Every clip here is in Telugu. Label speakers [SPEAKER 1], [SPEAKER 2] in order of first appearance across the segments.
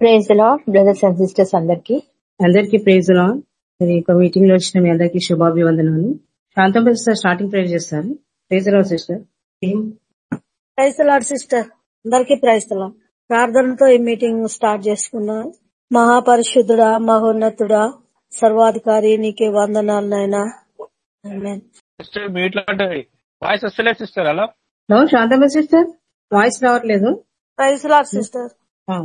[SPEAKER 1] Praise Lord brothers and sisters అందరికి.
[SPEAKER 2] అందరికీ ప్రేజ్ లా మరి ఒక మీటింగ్లో వచ్చిన మీ అందరికీ శుభాభివందనాలు. శాంతం సార్ స్టార్టింగ్ ప్రేర్ చేస్తారు. Praise Lord sister
[SPEAKER 3] praise the Lord sister అందరికీ ప్రైస్తలా ప్రార్థనతో ఈ మీటింగ్ స్టార్ట్ చేసుకున్నాం మహాపరిశుద్ధుడా మహోన్నతుడా సర్వాధికారి నీకే వందనాలు నాయనా. ఆమేన్.
[SPEAKER 4] సిస్టర్ మీట్లో ఉంటుంది వాయిస్ వస్తలేదు సిస్టర్ అలా
[SPEAKER 2] హలో శాంతం సిస్టర్ వాయిస్ రావట్లేదు.
[SPEAKER 3] ప్రైస్తలాడ్ సిస్టర్
[SPEAKER 2] ఆ,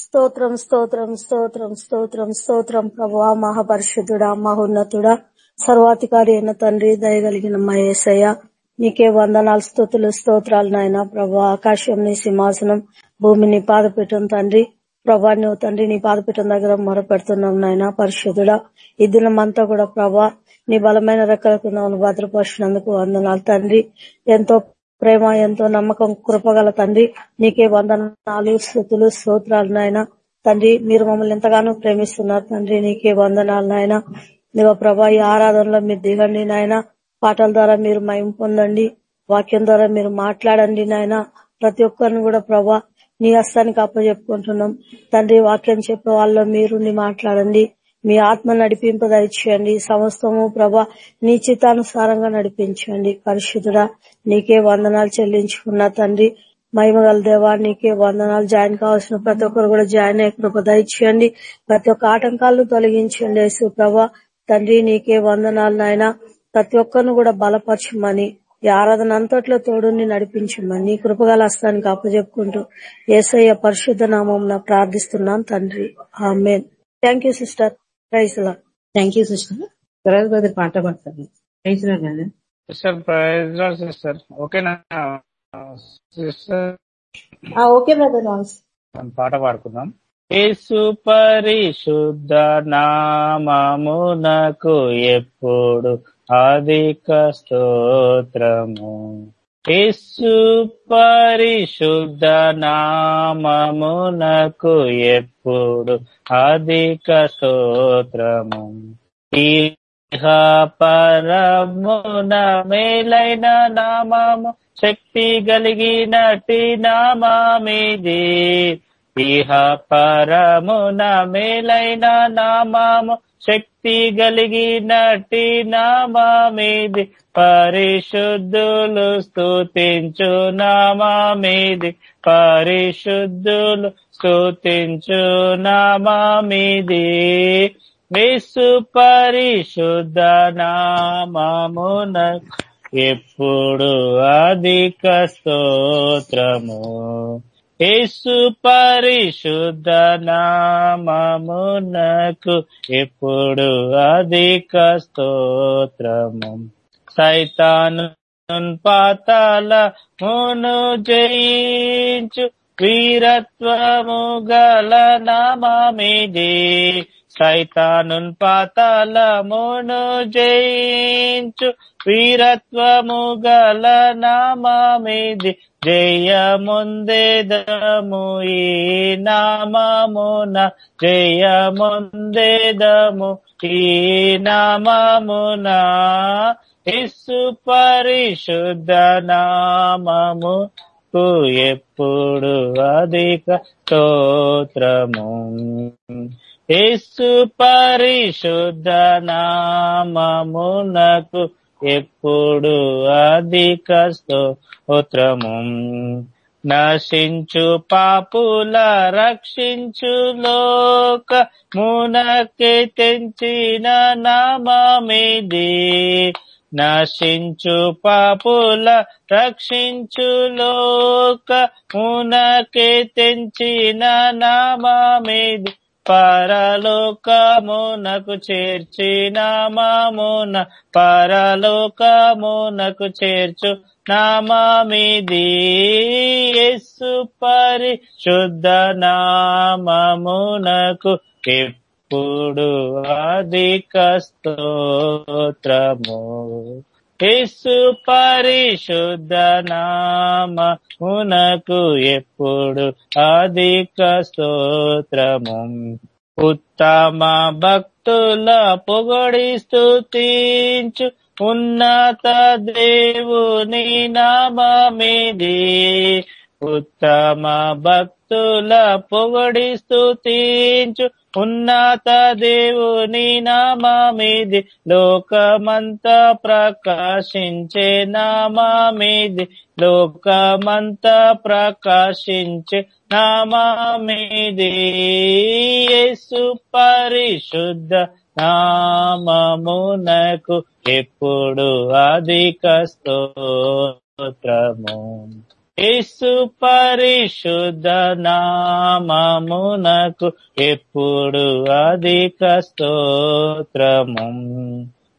[SPEAKER 3] స్తోత్రం స్తోత్రం స్తోత్రం స్తోత్రం స్తోత్రం. ప్రభువా మహాపరిషుద్ధుడా మహోన్నతుడా సర్వాధికారి అయిన తండ్రి దయగలిగిన మహేశయ్య నీకే వందనాలు స్తోతులు స్తోత్రాలు నాయన. ప్రభా ఆకాశం నీ సింహాసనం భూమిని పాదపీఠం తండ్రి. ప్రభా నువ్వు తండ్రి నీ పాదపీఠం దగ్గర మొరపెడుతున్నాం నాయన పరిశుద్ధుడా. ఈ దినమంతా కూడా ప్రభా నీ బలమైన రెక్కలకు నన్ను భద్రపరిచినందుకు వందనాలు తండ్రి. ఎంతో ప్రేమ ఎంతో నమ్మకం కృపగల తండ్రి నీకే వందనాలు స్థుతులు స్తోత్రాలు నాయన. తండ్రి మీరు మమ్మల్ని ఎంతగానో ప్రేమిస్తున్నారు. తండ్రి నీకే వందనాలు నాయన. నీవు ప్రభా ఈ ఆరాధనలో మీరు దిగండి నాయన. పాటల ద్వారా మీరు మయం పొందండి. వాక్యం ద్వారా మీరు మాట్లాడండి నాయన. ప్రతి ఒక్కరిని కూడా ప్రభా నీ హస్తానికి అప్పచెప్పుకుంటున్నాం. తండ్రి వాక్యం చెప్పే వాళ్ళు మీరు నీ మాట్లాడండి. మీ ఆత్మ నడిపింప దయచేయండి సమస్తము ప్రభా నీ చిత్తానుసారంగా నడిపించండి. పరిశుద్ధుడా నీకే వందనాలు చెల్లించుకున్న తండ్రి. మహిమగల దేవా నీకే వందనాలు. జాయిన్ కావాల్సిన ప్రతి ఒక్కరు కూడా జాయిన్ అయ్యే కృప దయచేయండి. ప్రతి ఒక్క ఆటంకాలను తొలగించండి యేసు ప్రభా. తండ్రి నీకే వందనాలు నాయన. ప్రతి ఒక్కరిని కూడా బలపరచమని ఈ ఆరాధన అంతట్లో తోడుని నడిపించమని నీ కృపగల హస్తానికి అప్పజెప్పుకుంటూ ఏసయ్య పరిశుద్ధ నామం ప్రార్థిస్తున్నాను తండ్రి. Amen. Thank you sister. Praise Lord
[SPEAKER 2] thank you sister తర్వాత బ్రదర్ పాట పాడతారు ప్రైజ్ లా కదా
[SPEAKER 4] సిస్టర్ ప్రైజ్ సిస్టర్ ఓకేనా సిస్టర్
[SPEAKER 1] ఆ, ఓకే బ్రదర్ వాయిస్
[SPEAKER 4] మనం పాట పాడుకుందాం యేసు పరిశుద్ధ నామమునకు ఎప్పుడు అధిక స్తోత్రము యేసు పరిశుద్ధ నామమునకు ఎప్పుడు అధిక స్తోత్రము. పరమున మేలైన నామము శక్తి కలిగినటి నామామిది. ఇహ పరమున మేలైన నామము శక్తి కలిగినటి నామామిది. పరిశుద్ధులు స్తుతించు నామామిది. పరిశుద్ధులు స్తుతించు నామామిది. విసు పరిశుద్ధ నామమున ఎప్పుడు అధిక స్తోత్రము. యేసు పరిశుద్ధ నామమునకు ఎప్పుడు అధిక స్తోత్రము. సైతాను పాతాల మును జయించు వీరత్వము గల నామమిది. సైతాను పాతాళమును జయించు వీరత్వము గల నామామిది జయముందేదము ఈ నామమున జయముందేదము ఈ నామమున. ఇసు పరిశుద్ధ నామము ఎప్పుడు అధిక స్తోత్రము. యేసు పరిశుద్ధ నామమునకు ఎప్పుడు అధిక స్తోత్రము. నశించు పాపుల రక్షించు లోక మునకి తెంచిన నామమిది. నశించు పాపుల రక్షించు లోక మునకి తెంచిన నామమిది. పరలోకమునకు చేర్చిన మామున పరలోకమునకు చేర్చు నామామిది. యేసు పరిశుద్ధ నామమునకు ఎప్పుడు అధిక స్తోత్రము. యేసు పరిశుద్ధ నామమునకు ఎప్పుడు అధిక స్తోత్రము. ఉత్తమ భక్తుల పొగడి స్థుతించు ఉన్నత దేవుని నామమిది. ఉత్తమ భక్తుల పొగడి స్థుతించు ఉన్నత దేవుని నామామిది లోకమంతా ప్రకాశించే నామామిది లోకమంతా ప్రకాశించే నామామిది. యేసు పరిశుద్ధ నామమునకు ఎప్పుడు అధిక స్తోత్రము. యేసు పరిశుద్ధ నామమునకు ఎప్పుడు అధిక స్తోత్రము.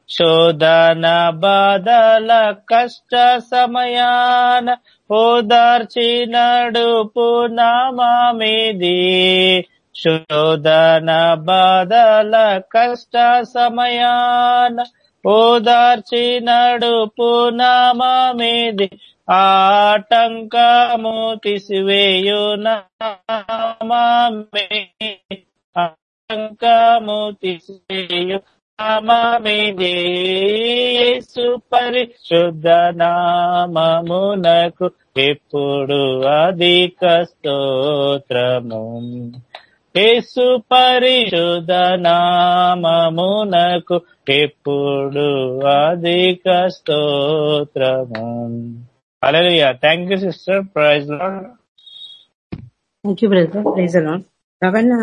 [SPEAKER 4] శోధన బాధల కష్ట సమయాన ఓదార్చి నడుపు నామామిది శోధన బాధల కష్ట సమయాన ఓదార్చి నడుపు నామామిది ఆటంకము తీసివేయు నామే తీసివేయు యేసు పరిశుద్ధ నామమునకు ఎప్పుడు అధిక స్తోత్రము. యేసు పరిశుద్ధ నామమునకు ఎప్పుడు అధిక స్తోత్రము. Alleluia thank you sister praise
[SPEAKER 2] thank you brother praise అలాన్ రవణ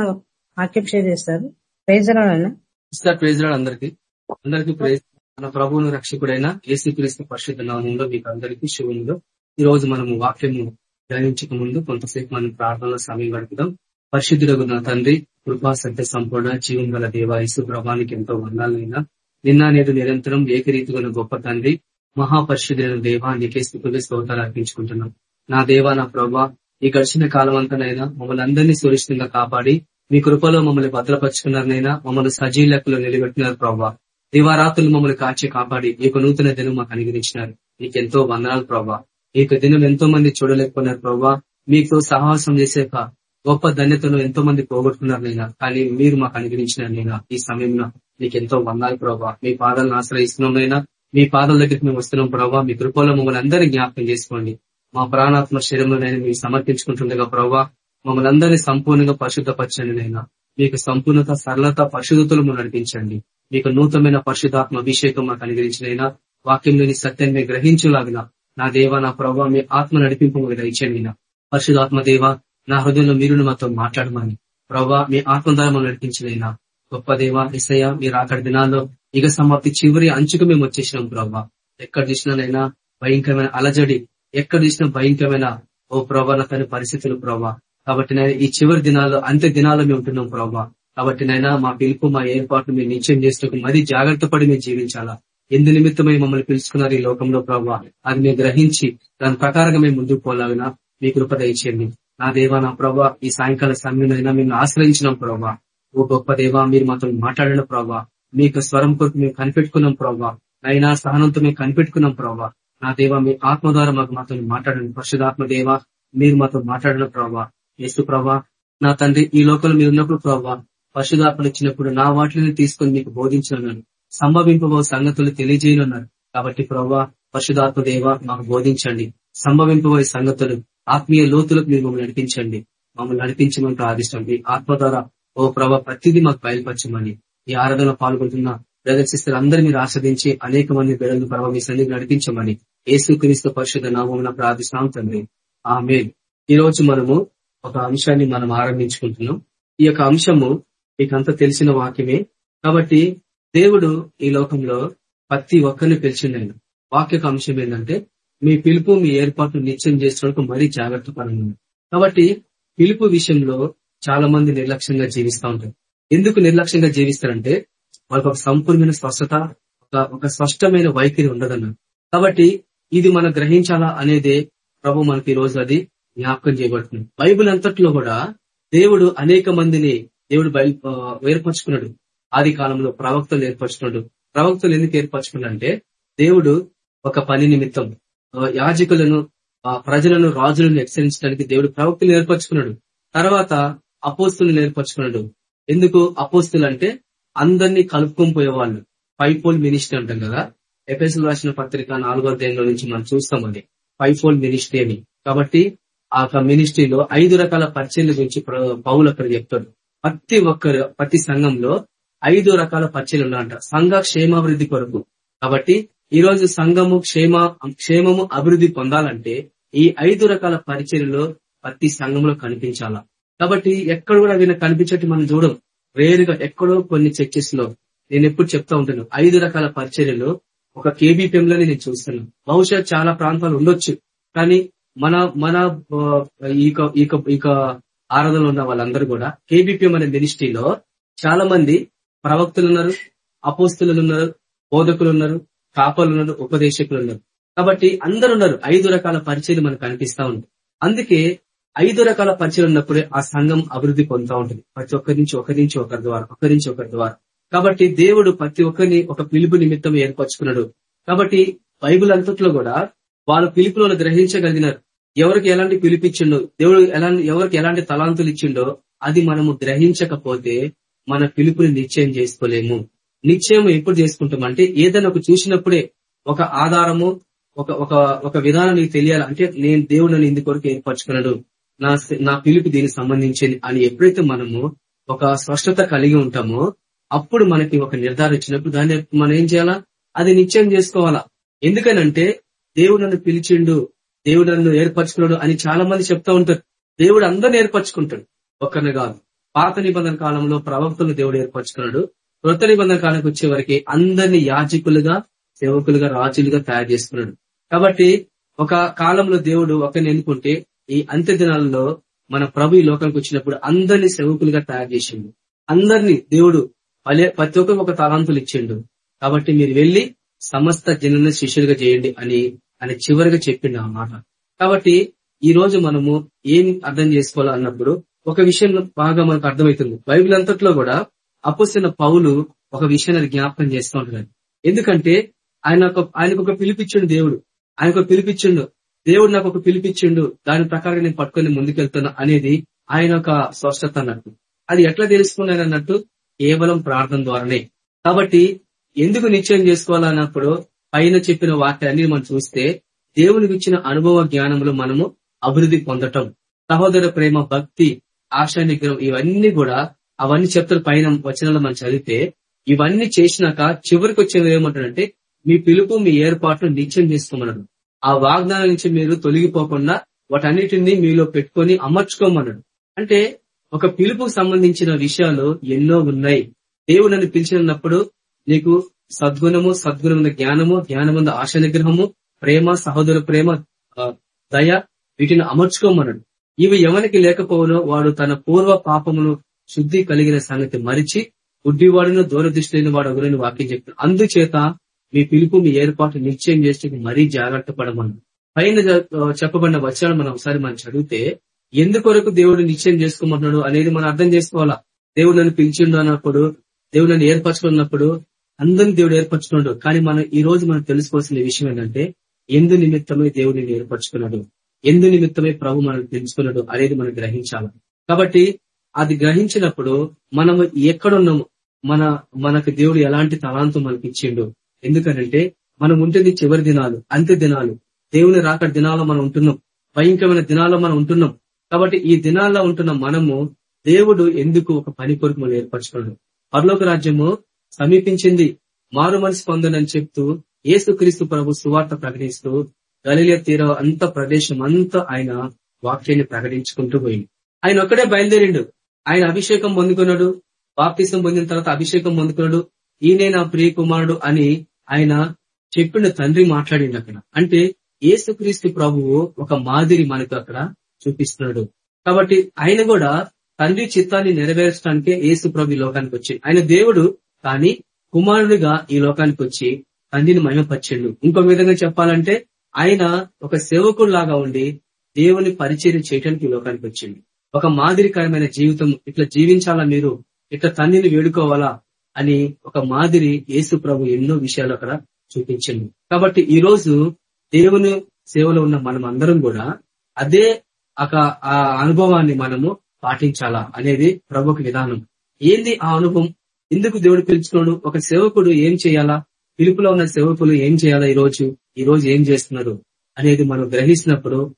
[SPEAKER 2] వాక్యం షేర్ చేస్తారు. ప్రైజ్ అలాన్ అన్న.
[SPEAKER 5] సార్ ప్రైజ్ రాడు అందరికి. అందరికి ప్రైజ్ మన ప్రభువును రక్షకుడైన ఏసుక్రీస్తు పరిశుద్ధ నామంలో మీకు అందరికీ శివునిలో ఈ రోజు మనము వాక్యము ధ్యానించక ముందు కొంతసేపు మనం ప్రార్థనలో సమయం గడుపుదాం. పరిశుద్ధులకు నా తండ్రి కృపా సత్య సంపూర్ణ జీవం గల దేవ యేసు ప్రభానికి ఎంతో వందాలైనా నిన్న నేడు నిరంతరం ఏకరీతిగా గొప్ప తండ్రి మహాపరిశుద్ధులైన దేవా నీకే స్థితులు స్తోతాలు అర్పించుకుంటున్నాం. నా దేవా నా ప్రభా ఈ గడిచిన కాలం అంతనైనా మమ్మల్ని అందరినీ సురక్షితంగా కాపాడి మీ కృపలో మమ్మల్ని భద్రపరుచుకున్నారనైనా మమ్మల్ని సజీలకులో నిలబెట్టినారు ప్రభా. దివారాత్రులు మమ్మల్ని కాచి కాపాడి ఈ యొక్క నూతన దినం మాకు అనుగ్రహించినారు. నీకెంతో ఎంతో వందనాలు ప్రభా. ఈ యొక్క దినం ఎంతో మంది చూడలేకపోయినారు ప్రభా. మీకు సహవాసం చేసేక గొప్ప ధన్యతను ఎంతో మంది పోగొట్టుకున్నారు నైనా కానీ మీరు మాకు అనుగ్రహించినారు నైనా ఈ సమయంలో మీకు ఎంతో వందాలు ప్రభా. మీ పాదాలను ఆశ్రయిస్తున్నాం నైనా మీ పాదం దగ్గరికి మేము వస్తున్నాం ప్రభావ మీ కృపలో మమ్మల్ని అందరినీ జ్ఞాపకం చేసుకోండి. మా ప్రాణాత్మ శరీరంలోనైనా మీరు సమర్పించుకుంటుండగా ప్రభావ మమ్మల్ని అందరినీ సంపూర్ణంగా పరిశుద్ధపరచండి నైనా మీకు సంపూర్ణత సరళత పరిశుద్ధతలు నడిపించండి. మీకు నూతనమైన పరిశుధాత్మ అభిషేకం మాకు అనుగ్రహించినైనా వాక్యంలోని సత్యాన్ని గ్రహించలాగిన నా దేవ నా ప్రభావ మీ ఆత్మ నడిపింపు దయచండి పరిశుధాత్మ దేవ నా హృదయంలో మీరు మాతో మాట్లాడమని. ప్రభావ మీ ఆత్మ ద్వారా నడిపించినైనా. గొప్ప దేవ ఇసయ మీరు అక్కడ దినాల్లో యుగ సమాప్తి చివరి అంచుకు మేము వచ్చేసినాం ప్రభా. ఎక్కడ చూసినానైనా భయంకరమైన అలజడి ఎక్కడ చూసినా భయంకరమైన ఓ ప్రభా తన పరిస్థితులు ప్రభా. కాబట్టి నేను ఈ చివరి దినాల్లో అంత్య దినాల్లో మేము ఉంటున్నాం ప్రభా. కాబట్టి నైనా మా పిలుపు మా ఏర్పాటు మేము నిశ్చయం చేసినప్పుడు మరీ జాగ్రత్త పడి మేము జీవించాలా. ఎందు నిమిత్తమై మమ్మల్ని పిలుచుకున్నారు ఈ లోకంలో ప్రభావ అది మేము గ్రహించి దాని ప్రకారంగా మేము ముందుకు పోలాగినా మీ కృప దయచేయండి. నా దేవా నా ప్రభా ఈ సాయంకాల సమయంలో మేము ఆశ్రయించినాం ప్రభా. ఓ గొప్ప దేవా మీరు మాతో మాట్లాడిన ప్రభా. మీకు స్వరం కొరకు మేము కనిపెట్టుకున్నాం ప్రభా అయినా సహనంతో మేము కనిపెట్టుకున్నాం ప్రభా నా దేవ మీ ఆత్మ ద్వారా మాకు మాతో మాట్లాడండి. పరిశుధాత్మ దేవ మీరు మాతో మాట్లాడిన ప్రభా యేసు ప్రభా నా తండ్రి ఈ లోకంలో మీరు ఉన్నప్పుడు ప్రభావ పరిశుధాత్మలు ఇచ్చినప్పుడు నా వాటిని తీసుకొని మీకు బోధించనున్నాను సంభవింపబో సంగతులు తెలియజేయనున్నారు. కాబట్టి ప్రభా పరిశుధాత్మ దేవ మాకు బోధించండి. సంభవింపబోయే సంగతులు ఆత్మీయ లోతులకు మీరు మమ్మల్ని నడిపించండి. మమ్మల్ని నడిపించమని ప్రార్థిస్తాం. మీ ఆత్మ ద్వారా ఓ ప్రభా ప్రతిదీ మాకు బయలుపరచమని. ఈ ఆరాధన పాల్గొంటున్న బ్రదర్ సిస్టర్ అందరూ మీరు ఆస్వాదించి అనేక మంది బిడ్డలను ప్రభావ నడిపించమని ఏసుక్రీస్తు పరిషత్ నామం ప్రార్థిస్తాం తండ్రి. ఆమె ఈ రోజు మనము ఒక అంశాన్ని మనం ఆరంభించుకుంటున్నాం. ఈ యొక్క అంశము మీకంతా తెలిసిన వాక్యమే. కాబట్టి దేవుడు ఈ లోకంలో ప్రతి ఒక్కరిని పిలిచిండను వాక్యక అంశం ఏంటంటే మీ పిలుపు మీ ఏర్పాటు నిత్యం చేసినందుకు మరీ జాగ్రత్త పడండి కాబట్టి పిలుపు విషయంలో చాలా మంది నిర్లక్ష్యంగా జీవిస్తూ ఉంటారు. ఎందుకు నిర్లక్ష్యంగా జీవిస్తారంటే వాళ్ళకి ఒక సంపూర్ణమైన స్పష్టత ఒక స్పష్టమైన వైఖరి ఉండదన్న. కాబట్టి ఇది మనం గ్రహించాలా అనేదే ప్రభు మనకి ఈ రోజు అది జ్ఞాపకం చేయబడుతుంది. బైబుల్ అంతట్లో కూడా దేవుడు అనేక మందిని దేవుడు బయలు ఏర్పరచుకున్నాడు ఆది కాలంలో ప్రవక్తలు ఏర్పరచుకున్నాడు. ప్రవక్తలు ఎందుకు ఏర్పరచుకున్నాడంటే దేవుడు ఒక పని నిమిత్తం యాజకులను ప్రజలను రాజులను హెచ్చరించడానికి దేవుడు ప్రవక్తలు ఏర్పరచుకున్నాడు. తర్వాత అపోస్తులు ఏర్పరచుకున్నాడు. ఎందుకు అపోస్తులు అంటే అందరినీ కలుపుకొని పోయేవాళ్ళు. ఫైవ్ ఫోల్ మినిస్ట్రీ అంటాం కదా. ఎఫ్ఎస్ఎల్ రాసిన పత్రిక నాలుగో అధ్యాయంలో నుంచి మనం చూస్తాం అది. ఫైవ్ ఫోల్ మినిస్ట్రీ అని. కాబట్టి ఆ మినిస్ట్రీలో ఐదు రకాల పరిచర్ల గురించి పౌలు అక్కడ చెప్తాడు. ప్రతి ఒక్కరు ప్రతి సంఘంలో ఐదు రకాల పరిచయలు ఉన్నాయంట. సంఘ క్షేమాభివృద్ధి కొరకు. కాబట్టి ఈ రోజు సంఘము క్షేమ క్షేమము అభివృద్ధి పొందాలంటే ఈ ఐదు రకాల పరిచయలు ప్రతి సంఘంలో కనిపించాలా? కాబట్టి ఎక్కడ కూడా వీళ్ళకి కనిపించట్టు మనం చూడం. రేరుగా ఎక్కడో కొన్ని చర్చెస్లో నేను ఎప్పుడు చెప్తా ఉంటాను. ఐదు రకాల పరిచర్యలు. ఒక కేబీపీఎం లోనే నేను చూస్తున్నాను బహుశా చాలా ప్రాంతాలు ఉండొచ్చు. కానీ మన మన ఇక ఆరాధనలో ఉన్న వాళ్ళందరూ కూడా కేబీపీఎం అనే మినిస్ట్రీలో చాలా మంది ప్రవక్తులు ఉన్నారు అపోస్తులు ఉన్నారు బోధకులు ఉన్నారు కాపలు ఉన్నారు ఉపదేశకులు ఉన్నారు. కాబట్టి అందరు ఉన్నారు. ఐదు రకాల పరిచయం మనకు కనిపిస్తా ఉంది అందుకే ఐదు రకాల పరిచయం ఉన్నప్పుడే ఆ సంఘం అభివృద్ధి పొందుతా ఉంటుంది. ప్రతి ఒక్కరి నుంచి ఒకరి నుంచి ఒకరి ద్వారా ఒకరి నుంచి ఒకరి ద్వారా. కాబట్టి దేవుడు ప్రతి ఒక్కరిని ఒక పిలుపు నిమిత్తం ఏర్పరచుకున్నాడు. కాబట్టి బైబుల్ అంతట్లో కూడా వాళ్ళ పిలుపులను గ్రహించగలిగినారు. ఎవరికి ఎలాంటి పిలిపించిండో దేవుడు ఎలాంటి ఎవరికి ఎలాంటి తలాంతులు ఇచ్చిండో అది మనము గ్రహించకపోతే మన పిలుపుని నిశ్చయం చేసుకోలేము. నిశ్చయం ఎప్పుడు చేసుకుంటాం అంటే ఏదైనా ఒక చూసినప్పుడే ఒక ఆధారము ఒక ఒక ఒక విధానం నీకు తెలియాలంటే నేను దేవుడు నన్ను ఇందుకొరకు ఏర్పరచుకున్నాడు నా నా పిలుపు దీనికి సంబంధించింది అని ఎప్పుడైతే మనము ఒక స్పష్టత కలిగి ఉంటామో అప్పుడు మనకి ఒక నిర్ధారణ ఇచ్చినప్పుడు దాన్ని మనం ఏం చేయాలా? అది నిశ్చయం చేసుకోవాలా? ఎందుకనంటే దేవుడు నన్ను పిలిచిండు దేవుడు నన్ను ఏర్పరచుకున్నాడు అని చాలా మంది చెప్తా ఉంటారు. దేవుడు అందరిని ఏర్పరచుకుంటాడు. ఒక్కరిని కాదు. పాత నిబంధన కాలంలో ప్రవక్తలు దేవుడు ఏర్పరచుకున్నాడు. కృత నిబంధన కాలానికి వచ్చే వరకు అందరిని యాజకులుగా సేవకులుగా రాజులుగా తయారు చేసుకున్నాడు. కాబట్టి ఒక కాలంలో దేవుడు ఒకరిని ఎన్నుకుంటే ఈ అంత్య దినాలలో మన ప్రభు ఈ లోకానికి వచ్చినప్పుడు అందరినీ సేవకులుగా తయారు చేసిండు. అందరినీ దేవుడు ప్రతి ఒక్కరికి ఒక తలాంతులు ఇచ్చిండు. కాబట్టి మీరు వెళ్ళి సమస్త జనులను శిష్యులుగా చేయండి అని అని చివరిగా చెప్పిండు ఆ మాట. కాబట్టి ఈ రోజు మనము ఏం అర్థం చేసుకోవాలన్నప్పుడు అన్నప్పుడు ఒక విషయం బాగా మనకు అర్థమవుతుంది. బైబిల్ అంతట్లో కూడా అప్పుసిన పౌలు ఒక విషయాన్ని జ్ఞాపకం చేస్తూ ఉంటాడు. ఎందుకంటే ఆయన ఆయనకు ఒక పిలిపించిండు దేవుడు. ఆయనకు పిలిపించిండు దేవుడు నాకు ఒక పిలిపించిండు దాని ప్రకారం నేను పట్టుకొని ముందుకెళ్తున్నా అనేది ఆయన ఒక స్పష్టత అన్నట్టు. అది ఎట్లా తెలుసుకున్నాను అన్నట్టు? కేవలం ప్రార్థన ద్వారానే. కాబట్టి ఎందుకు నిశ్చయం చేసుకోవాలన్నప్పుడు పైన చెప్పిన వాక్యాన్ని మనం చూస్తే దేవునికి ఇచ్చిన అనుభవ జ్ఞానంలో మనము అభివృద్ధి పొందటం. సహోదర ప్రేమ భక్తి ఆశా నిగ్రహం ఇవన్నీ కూడా అవన్నీ చెప్తారు పైన వచనంలో మనం చదివితే ఇవన్నీ చేసినాక చివరికి వచ్చేది ఏమంటాడంటే మీ పిలుపు మీ ఏర్పాట్లు నిశ్చయం చేసుకోమన్నాడు. ఆ వాగ్దానం నుంచి మీరు తొలగిపోకుండా వాటన్నిటిని మీలో పెట్టుకొని అమర్చుకోమన్నాడు. అంటే ఒక పిలుపుకు సంబంధించిన విషయాలు ఎన్నో ఉన్నాయి. దేవుడు నన్ను పిలిచినప్పుడు నీకు సద్గుణము సద్గుణమైన జ్ఞానము జ్ఞానముంద ఆశ నిగ్రహము ప్రేమ సహోదర ప్రేమ దయ వీటిని అమర్చుకోమన్నాడు. ఇవి ఎవరికి లేకపోవనో వాడు తన పూర్వ పాపమును శుద్ధి కలిగిన సంగతి మరిచి గుడ్డివాడును దూరదృష్టి వాడు ఒకరిని వాక్యం చెప్తాడు అందుచేత మీ పిలుపు మీ ఏర్పాటు నిశ్చయం చేస్తే మరీ జాగ్రత్త పడమన్నాడు పైన చెప్పబడిన వచ్చాడు మనం ఒకసారి మనం చదివితే ఎందుకొరకు దేవుడు నిశ్చయం చేసుకోమంటున్నాడు అనేది మనం అర్థం చేసుకోవాలా? దేవుడు నన్ను పిలిచిండు అన్నప్పుడు దేవుడు నన్ను ఏర్పరచుకున్నప్పుడు అందరిని దేవుడు ఏర్పరచుకున్నాడు. కానీ మనం ఈ రోజు మనం తెలుసుకోవాల్సిన విషయం ఏంటంటే ఎందు నిమిత్తమే దేవుడిని ఏర్పరచుకున్నాడు. ఎందు నిమిత్తమే ప్రభు మనం తెలుసుకున్నాడు అనేది మనం గ్రహించాలి. కాబట్టి అది గ్రహించినప్పుడు మనం ఎక్కడున్నాము మన మనకు దేవుడు ఎలాంటి తలాంతం మనకి ఇచ్చిండు ఎందుకనంటే మనం ఉంటుంది చివరి దినాలు అంత్య దినాలు. దేవుని రాక దినాల్లో మనం ఉంటున్నాం. భయంకరమైన దినాల్లో మనం ఉంటున్నాం. కాబట్టి ఈ దినాల్లో ఉంటున్న మనము దేవుడు ఎందుకు ఒక పని కొరకు మనం ఏర్పరచుకున్నాడు? పరలోక రాజ్యము సమీపించింది. మారు మనసు పొందని చెప్తూ ఏసుక్రీస్తు ప్రభు సువార్త ప్రకటిస్తూ గలిల తీర అంత ప్రదేశం అంతా ఆయన వాక్యాన్ని ప్రకటించుకుంటూ పోయింది. ఆయన ఒక్కడే బయలుదేరిండు. ఆయన అభిషేకం పొందుకున్నాడు. బాప్తిసం పొందిన తర్వాత అభిషేకం పొందుకున్నాడు. ఈయనే నా ప్రియ కుమారుడు అని ఆయన చెప్పిన తండ్రి మాట్లాడిండు అక్కడ. అంటే ఏసుక్రీస్తు ప్రభువు ఒక మాదిరి మనకు అక్కడ చూపిస్తున్నాడు. కాబట్టి ఆయన కూడా తండ్రి చిత్తాన్ని నెరవేర్చడానికే ఏసు ప్రభు లోకానికి వచ్చి ఆయన దేవుడు కానీ కుమారుడిగా ఈ లోకానికి వచ్చి తండ్రిని మహిమపరిచిండు. ఇంకో విధంగా చెప్పాలంటే ఆయన ఒక సేవకుడు ఉండి దేవుని పరిచయం చేయడానికి ఈ లోకానికి వచ్చింది ఒక మాదిరికరమైన జీవితం ఇట్లా జీవించాలా మీరు? ఇట్లా తండ్రిని వేడుకోవాలా? అని ఒక మాదిరి యేసు ప్రభు ఎన్నో విషయాలు అక్కడ చూపించింది కాబట్టి ఈ రోజు దేవుని సేవలో ఉన్న మనం అందరం కూడా అదే ఆ అనుభవాన్ని మనము పాటించాలా అనేది ప్రభుకి విధానం. ఏంది ఆ అనుభవం? ఎందుకు దేవుడు పిలుచుకున్నాడు? ఒక సేవకుడు ఏం చేయాలా? పిలుపులో ఉన్న సేవకులు ఏం చేయాలా ఈ రోజు ఈ రోజు ఏం చేస్తున్నారు? అనేది మనం గ్రహిస్తున్నప్పుడు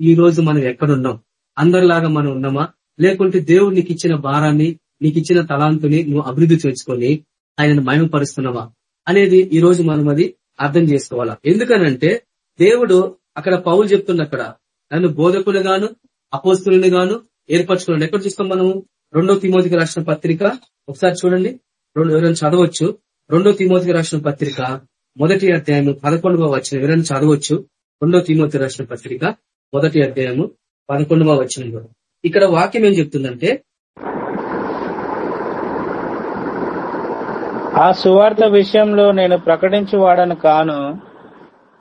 [SPEAKER 5] ఈ రోజు మనం ఎక్కడున్నాం? అందరిలాగా మనం ఉన్నామా? లేకుంటే దేవుడు నీకు ఇచ్చిన భారాన్ని నీకు ఇచ్చిన తలాంతుని నువ్వు అభివృద్ధి చేసుకొని ఆయనను మయమపరుస్తున్నావా అనేది ఈ రోజు మనం అది అర్థం చేసుకోవాలా. ఎందుకనంటే దేవుడు అక్కడ పౌలు చెప్తున్న అక్కడ నన్ను బోధకులు గాను అపోస్తులను గాను ఏర్పరచుకున్నాడు. ఎక్కడ చూస్తాం మనము? రెండో తిమోతికి రాసిన పత్రిక ఒకసారి చూడండి. రెండు ఎవరైనా చదవచ్చు? రెండో తిమోతికి రాసిన పత్రిక మొదటి అధ్యాయము పదకొండవ వచ్చిన ఎవరైనా చదవచ్చు? రెండో తిమోతి రాసిన పత్రిక మొదటి అధ్యాయము పదకొండవ వచ్చిన ఇక్కడ వాక్యం ఏం చెప్తుందంటే
[SPEAKER 4] ఆ సువార్త విషయంలో నేను ప్రకటించువాడను కాను.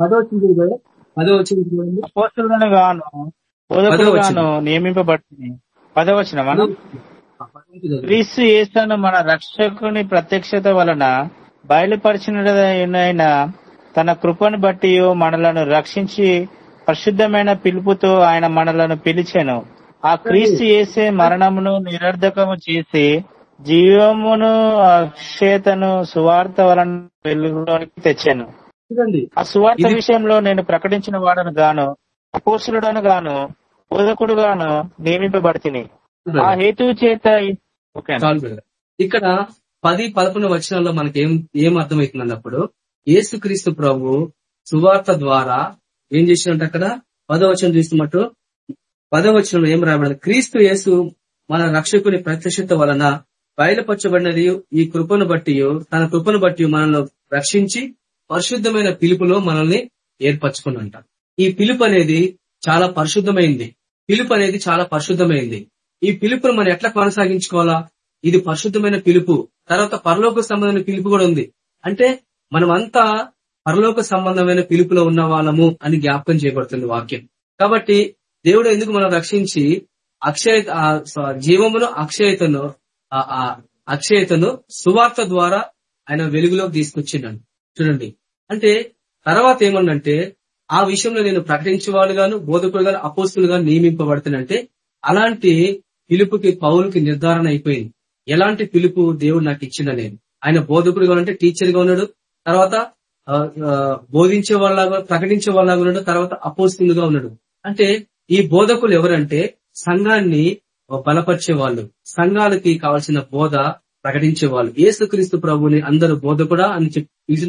[SPEAKER 5] పదో వచ్చింది కదా. పదో వచ్చింది చూడండి.
[SPEAKER 4] అపోస్తులను గాను బోధకుడు గాను నియమింపబడుతుంది పదవచనం.
[SPEAKER 5] పదో వచ్చింది కదా.
[SPEAKER 4] క్రీస్తు యేసును మన రక్షకుని ప్రత్యక్షత వలన బయలుపరిచినైన తన కృపను బట్టి మనలను రక్షించి పరిశుద్ధమైన పిలుపుతో ఆయన మనలను పిలిచెను. ఆ క్రీస్తు యేసే మరణమును నిరర్ధకము చేసి జీవమును అక్షేతను సువార్త వలన వెలుగులోనికి తెచ్చాను. ఆ సువార్త విషయంలో నేను ప్రకటించిన వాడను గాను అపోసులుడను గాను బోధకుడు గాను నియమింపబడితిని. ఆ హేతు చేత.
[SPEAKER 5] ఇక్కడ పది పదకొండు వచనాల్లో మనకి ఏం ఏం అర్థమవుతుంది అన్నప్పుడు యేసుక్రీస్తు ప్రభు సువార్త ద్వారా ఏం చేసినట్టు అక్కడ? పదవచనం చూస్తున్నట్టు పదవచనంలో ఏం రాబడింది క్రీస్తు యేసు మన రక్షకుని ప్రత్యక్షత వలన బయలుపరచబడినది ఈ కృపను బట్టి తన కృపను బట్టి మనల్ని రక్షించి పరిశుద్ధమైన పిలుపులో మనల్ని ఏర్పరచుకున్నంట. ఈ పిలుపు అనేది చాలా పరిశుద్ధమైంది. పిలుపు అనేది చాలా పరిశుద్ధమైంది. ఈ పిలుపును మనం ఎట్లా కొనసాగించుకోవాలా? ఇది పరిశుద్ధమైన పిలుపు. తర్వాత పరలోక సంబంధమైన పిలుపు కూడా ఉంది. అంటే మనమంతా పరలోక సంబంధమైన పిలుపులో ఉన్న వాళ్ళము అని జ్ఞాపకం చేయబడుతుంది వాక్యం. కాబట్టి దేవుడు ఎందుకు మనం రక్షించి అక్షయ ఆ జీవమును అక్షయతను ఆ- ఆ అక్షయతను సువార్త ద్వారా ఆయన వెలుగులోకి తీసుకొచ్చిండను. చూడండి. అంటే తర్వాత ఏమన్నంటే ఆ విషయంలో నేను ప్రకటించే గాను బోధకుడు గాను అపోస్తులు గాను నియమింపబడుతున్నంటే అలాంటి పిలుపుకి పౌలుకి నిర్ధారణ అయిపోయింది. ఎలాంటి పిలుపు దేవుడు నాకు ఇచ్చిన నేను? ఆయన బోధకుడుగా అంటే టీచర్గా ఉన్నాడు తర్వాత బోధించే వాళ్ళగా ప్రకటించే వాళ్ళగా ఉన్నాడు తర్వాత అపోస్తులుగా ఉన్నాడు. అంటే ఈ బోధకులు ఎవరంటే సంఘాన్ని బలపరిచే వాళ్ళు సంఘాలకి కావాల్సిన బోధ ప్రకటించే వాళ్ళు ఏసుక్రీస్తు ప్రభుని అందరూ బోధకుడా అని చెప్పి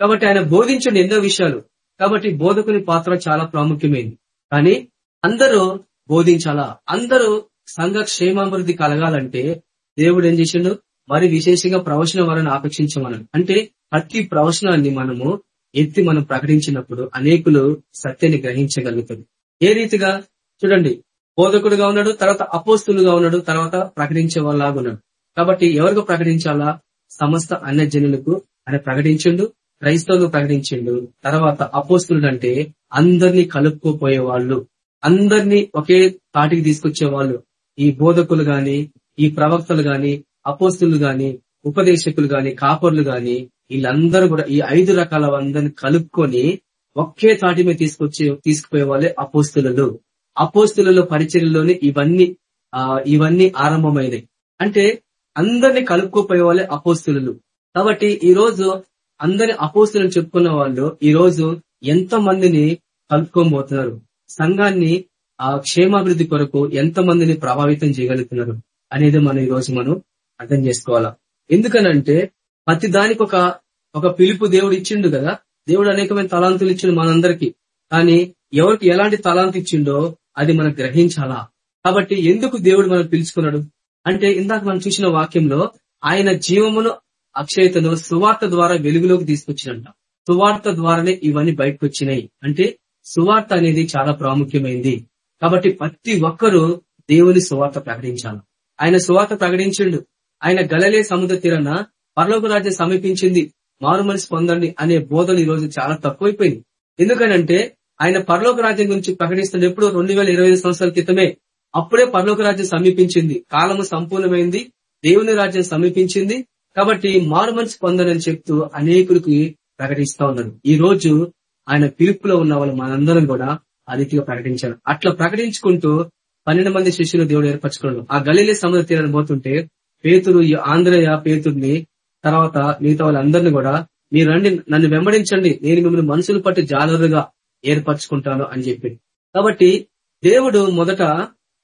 [SPEAKER 5] కాబట్టి ఆయన బోధించండి ఎన్నో విషయాలు. కాబట్టి బోధకుని పాత్ర చాలా ప్రాముఖ్యమైంది. కానీ అందరూ బోధించాలా? అందరూ సంఘ క్షేమాభివృద్ధి కలగాలంటే దేవుడు ఏం చేసిండు? మరి విశేషంగా ప్రవచన వారిని ఆపేక్షించమన్నాడు. అంటే ప్రతి ప్రవచనాన్ని మనము ఎత్తి మనం ప్రకటించినప్పుడు అనేకులు సత్యాన్ని గ్రహించగలుగుతుంది ఏ రీతిగా? చూడండి. బోధకుడుగా ఉన్నాడు తర్వాత అపోస్తులుగా ఉన్నాడు తర్వాత ప్రకటించే వాళ్ళగా ఉన్నాడు. కాబట్టి ఎవరికి ప్రకటించాలా? సమస్త అన్య జనులకు ఆయన ప్రకటించిండు క్రైస్తవులు ప్రకటించిండు. తర్వాత అపోస్తులు అంటే అందరినీ కలుపుకోపోయే వాళ్ళు. అందరినీ ఒకే తాటికి తీసుకొచ్చే వాళ్ళు. ఈ బోధకులు గాని ఈ ప్రవక్తలు గాని అపోస్తులు గాని ఉపదేశకులు గాని కాపర్లు గాని వీళ్ళందరూ కూడా ఈ ఐదు రకాల అందరిని కలుపుకొని ఒకే తాటి మీద తీసుకొచ్చి తీసుకుపోయే వాళ్ళే అపోస్తులు. అపోస్తులలో పరిచర్లోనే ఇవన్నీ ఆ ఇవన్నీ ఆరంభమైనవి అంటే అందరిని కలుపుకోపోయే వాళ్ళే అపోస్తులు. కాబట్టి ఈ రోజు అందరి అపోస్తులను చెప్పుకున్న వాళ్ళు ఈ రోజు ఎంత మందిని కలుపుకోబోతున్నారు సంఘాన్ని ఆ క్షేమాభివృద్ధి కొరకు ఎంత మందిని ప్రభావితం చేయగలుగుతున్నారు అనేది మనం ఈ రోజు మనం అర్థం చేసుకోవాలా? ఎందుకనంటే ప్రతి దానికి ఒక ఒక పిలుపు దేవుడు ఇచ్చిండు కదా? దేవుడు అనేకమైన తలాంతులు ఇచ్చిండు మనందరికి. కానీ ఎవరికి ఎలాంటి తలాంతి ఇచ్చిండో అది మనం గ్రహించాలా? కాబట్టి ఎందుకు దేవుడు మనం పిలుచుకున్నాడు? అంటే ఇందాక మనం చూసిన వాక్యంలో ఆయన జీవమును అక్షయతను సువార్త ద్వారా వెలుగులోకి తీసుకొచ్చినంట. సువార్త ద్వారానే ఇవన్నీ బయటకు వచ్చినాయి అంటే సువార్త అనేది చాలా ప్రాముఖ్యమైంది. కాబట్టి ప్రతి ఒక్కరూ దేవుని సువార్త ప్రకటించాలి. ఆయన సువార్త ప్రకటించిండు. ఆయన గలలే సముద్ర తీరన పరలోక రాజ్యం సమీపించింది. మారు మనసు పొందండి అనే బోధలు ఈ రోజు చాలా తక్కువైపోయింది. ఎందుకనంటే ఆయన పరలోక రాజ్యం గురించి ప్రకటిస్తున్న ఎప్పుడు రెండు వేల ఇరవై ఐదు సంవత్సరాల క్రితమే అప్పుడే పరలోక రాజ్యం సమీపించింది. కాలము సంపూర్ణమైంది. దేవుని రాజ్యం సమీపించింది. కాబట్టి మారు మనసు పొందనని చెప్తూ అనేకుడికి ప్రకటిస్తా ఉన్నాడు. ఈ రోజు ఆయన పిలుపులో ఉన్న వాళ్ళు మనందరం కూడా అదితిగా ప్రకటించారు అట్లా ప్రకటించుకుంటూ పన్నెండు మంది శిష్యులు దేవుడు ఏర్పరచుకున్నాడు. ఆ గలీలే సముద్ర తీరాన్ని పోతుంటే పేతురు ఈ ఆంధ్రయ్య పేతుర్ని తర్వాత మిగతా వాళ్ళందరినీ కూడా మీరు రండి నన్ను వెంబడించండి. నేను మిమ్మల్ని మనుషులు పట్టి జాగ్రత్తగా ఏర్పరచుకుంటాను అని చెప్పి. కాబట్టి దేవుడు మొదట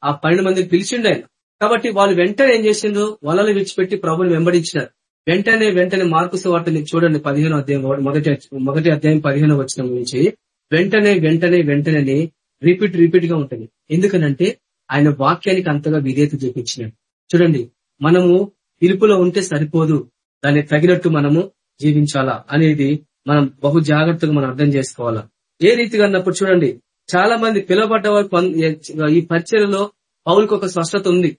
[SPEAKER 5] ఆ పన్నెండు మందిని పిలిచిండు ఆయన. కాబట్టి వాళ్ళు వెంటనే ఏం చేసిండు వలలు విడిచిపెట్టి ప్రభుని వెంబడించినారు. వెంటనే వెంటనే మార్కు వార్తని చూడండి పదిహేను అధ్యాయం మొదటి మొదటి అధ్యాయం పదిహేను వచ్చిన గురించి వెంటనే వెంటనే వెంటనే రిపీట్ రిపీట్గా ఉంటుంది. ఎందుకనంటే ఆయన వాక్యానికి అంతగా విధేయత చూపించినాడు. చూడండి మనము పిలుపులో ఉంటే సరిపోదు. దాన్ని తగినట్టు మనము జీవించాలా అనేది మనం బహు జాగ్రత్తగా మనం అర్థం చేసుకోవాలా. ఏ రీతిగా అన్నప్పుడు చూడండి చాలా మంది పిలువబడ్డ ఈ పరిచయలో పౌలకి ఒక స్పష్టత ఉంది.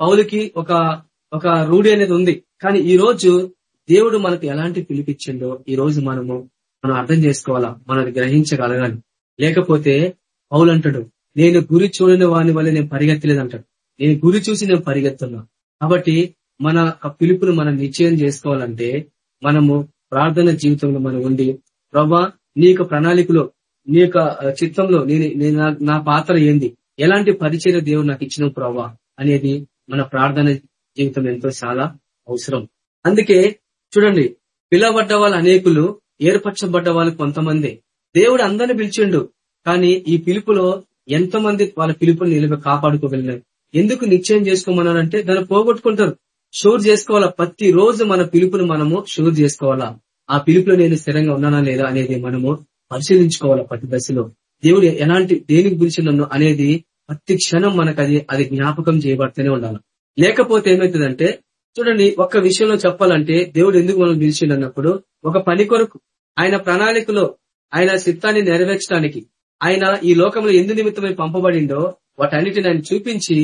[SPEAKER 5] పౌలకి ఒక ఒక రూఢి అనేది ఉంది. కానీ ఈ రోజు దేవుడు మనకు ఎలాంటి పిలిపిచ్చిండో ఈ రోజు మనము మనం అర్థం చేసుకోవాలా మనది గ్రహించగలగాలి. లేకపోతే పౌలు అంటాడు నేను గురి చూడని వాని వల్ల నేను పరిగెత్తలేదు అంటాడు. నేను గురి చూసి నేను పరిగెత్తున్నా. కాబట్టి మన పిలుపును మనం నిశ్చయం చేసుకోవాలంటే మనము ప్రార్థన జీవితంలో మనం ఉండి ప్రభా నీ యొక్క ప్రణాళికలో నీ యొక్క చిత్తంలో నేను నా పాత్ర ఏంది? ఎలాంటి పరిచయ దేవుడు నాకు ఇచ్చిన ప్రభా అనేది మన ప్రార్థన జీవితం ఎంతో చాలా అవసరం. అందుకే చూడండి పిలవబడ్డ వాళ్ళు అనేకులు ఏర్పరచబడ్డ వాళ్ళు కొంతమంది. దేవుడు అందరిని పిలిచిండు కానీ ఈ పిలుపులో ఎంతమంది వాళ్ళ పిలుపుని నిలబ కాపాడుకోగలిగినారు? ఎందుకు నిశ్చయం చేసుకోమన్నారంటే దాన్ని పోగొట్టుకుంటారు. షూర్ చేసుకోవాలా? ప్రతి రోజు మన పిలుపును మనము షూర్ చేసుకోవాలా? ఆ పిలుపులో నేను స్థిరంగా ఉన్నానా లేదా అనేది మనము పరిశీలించుకోవాలి ప్రతి దశలో. దేవుడు ఎలాంటి దేనికి పిలిచినన్ను అనేది ప్రతి క్షణం మనకు అది అది జ్ఞాపకం చేయబడుతూనే ఉండాలి. లేకపోతే ఏమవుతుందంటే చూడండి ఒక్క విషయంలో చెప్పాలంటే దేవుడు ఎందుకు మనం పిలిచిండన్నప్పుడు ఒక పని కొరకు ఆయన ప్రణాళికలో ఆయన చిత్తాన్ని నెరవేర్చడానికి ఆయన ఈ లోకంలో ఎందు నిమిత్తమై పంపబడిండో వాటన్నిటిని ఆయన చూపించి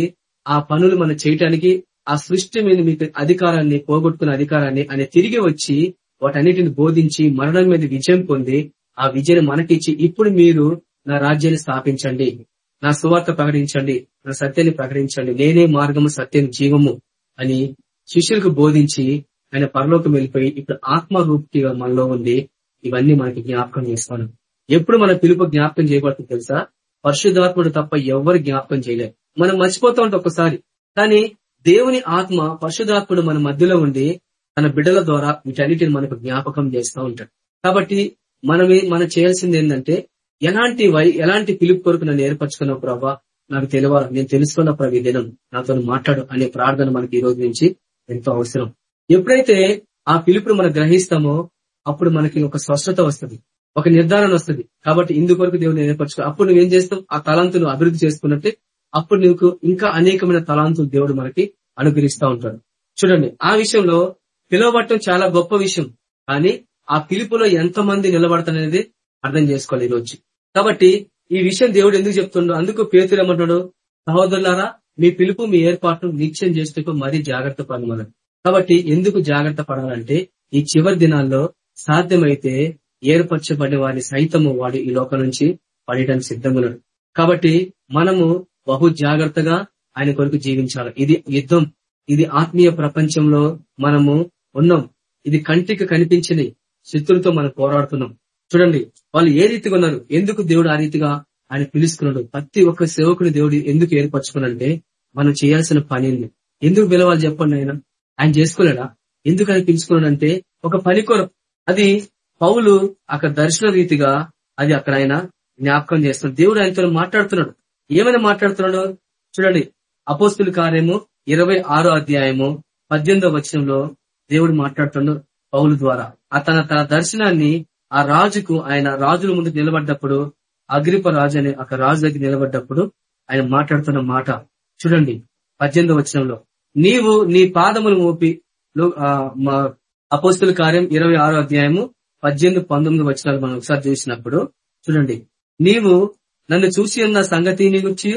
[SPEAKER 5] ఆ పనులు మనం చేయటానికి ఆ సృష్టి మీద మీకు అధికారాన్ని పోగొట్టుకున్న అధికారాన్ని ఆయన తిరిగి వచ్చి వాటన్నిటిని బోధించి మరణం మీద విజయం పొంది ఆ విజయాన్ని మనకిచ్చి ఇప్పుడు మీరు నా రాజ్యాన్ని స్థాపించండి. నా సువార్త ప్రకటించండి. నా సత్యాన్ని ప్రకటించండి. నేనే మార్గము సత్యం జీవము అని శిష్యులకు బోధించి ఆయన పరలోకం వెళ్ళిపోయి ఇప్పుడు ఆత్మ రూపిగా మనలో ఉంది ఇవన్నీ మనకి జ్ఞాపకం చేస్తాను ఎప్పుడు మన పిలుపు జ్ఞాపకం చేయబడుతుంది తెలుసా? పరిశుద్ధాత్ముడు తప్ప ఎవరు జ్ఞాపకం చేయలేదు మనం మర్చిపోతా ఉంటాం ఒకసారి. కానీ దేవుని ఆత్మ పరిశుధాత్ముడు మన మధ్యలో ఉండి తన బిడ్డల ద్వారా వీటన్నిటిని మనకు జ్ఞాపకం చేస్తూ ఉంటాడు. కాబట్టి మనం మనం చేయాల్సింది ఏంటంటే ఎలాంటి వై ఎలాంటి పిలుపు కొరకు నన్ను ఏర్పరచుకున్న ప్రభా? నాకు తెలియాలి నేను తెలుసుకున్న ప్రభు దినం. నాతో మాట్లాడు అనే ప్రార్థన మనకి ఈ రోజు నుంచి ఎంతో అవసరం. ఎప్పుడైతే ఆ పిలుపును మనం గ్రహిస్తామో అప్పుడు మనకి ఒక స్వస్థత వస్తుంది ఒక నిర్ధారణ వస్తుంది. కాబట్టి ఇందుకొరకు దేవుని ఏర్పరచుకో అప్పుడు నువ్వేం చేస్తావు? ఆ తలాంతులు అభివృద్ధి చేసుకున్నట్టే అప్పుడు నీకు ఇంకా అనేకమైన తలాంతులు దేవుడు మనకి అనుగ్రహిస్తూ ఉంటాడు. చూడండి ఆ విషయంలో పిలువబట్టం చాలా గొప్ప విషయం. కానీ ఆ పిలుపులో ఎంతమంది నిలబడతాననేది అర్థం చేసుకోవాలి ఈరోజు. కాబట్టి ఈ విషయం దేవుడు ఎందుకు చెప్తుండో అందుకు పేతులు ఏమంటాడు సహోదరులారా మీ పిలుపు మీ ఏర్పాటు నిత్యం చేస్తూ మరీ జాగ్రత్త పడమని కాబట్టి ఎందుకు జాగ్రత్త పడాలంటే ఈ చివరి దినాల్లో సాధ్యమైతే ఏర్పరచబడే వారి సైతము వాడు ఈ లోకం నుంచి పడేయడానికి సిద్ధంగా కాబట్టి మనము బహు జాగ్రత్తగా ఆయన కొరకు జీవించాలి. ఇది యుద్ధం. ఇది ఆత్మీయ ప్రపంచంలో మనము ఉన్నాం. ఇది కంటికి కనిపించని శత్రులతో మనం పోరాడుతున్నాం. చూడండి వాళ్ళు ఏ రీతిగా ఉన్నారు? ఎందుకు దేవుడు ఆ రీతిగా ఆయన పిలుచుకున్నాడు ప్రతి ఒక్క సేవకుని దేవుడు ఎందుకు ఏర్పరచుకున్నాడంటే మనం చేయాల్సిన పని ఎందుకు పిలవాలి చెప్పండి ఆయన? ఆయన చేసుకోలేడా? ఎందుకు ఆయన పిలుచుకున్నాడంటే ఒక పని కొరకు అది పౌలు అక్కడ దర్శన రీతిగా అది అక్కడ ఆయన జ్ఞాపకం చేస్తున్నాడు. దేవుడు ఆయనతో మాట్లాడుతున్నాడు. ఏమైనా మాట్లాడుతున్నాడు చూడండి. అపోస్తుల కార్యము ఇరవై అధ్యాయము పద్దెనిమిదో వచనంలో దేవుడు మాట్లాడుతుండో పౌలు ద్వారా. తన తన దర్శనాన్ని ఆ రాజుకు ఆయన రాజుల ముందు నిలబడ్డప్పుడు అగ్రిప రాజు అనే ఒక రాజు దగ్గర నిలబడ్డప్పుడు ఆయన మాట్లాడుతున్న మాట. చూడండి పద్దెనిమిది వచనంలో. నీవు నీ పాదములు మోపి అపోస్తుల కార్యం ఇరవై ఆరో అధ్యాయము పద్దెనిమిది పంతొమ్మిది వచనాలు మనం ఒకసారి చూసినప్పుడు చూడండి. నీవు నన్ను చూసి ఉన్న సంగతిని గుర్చి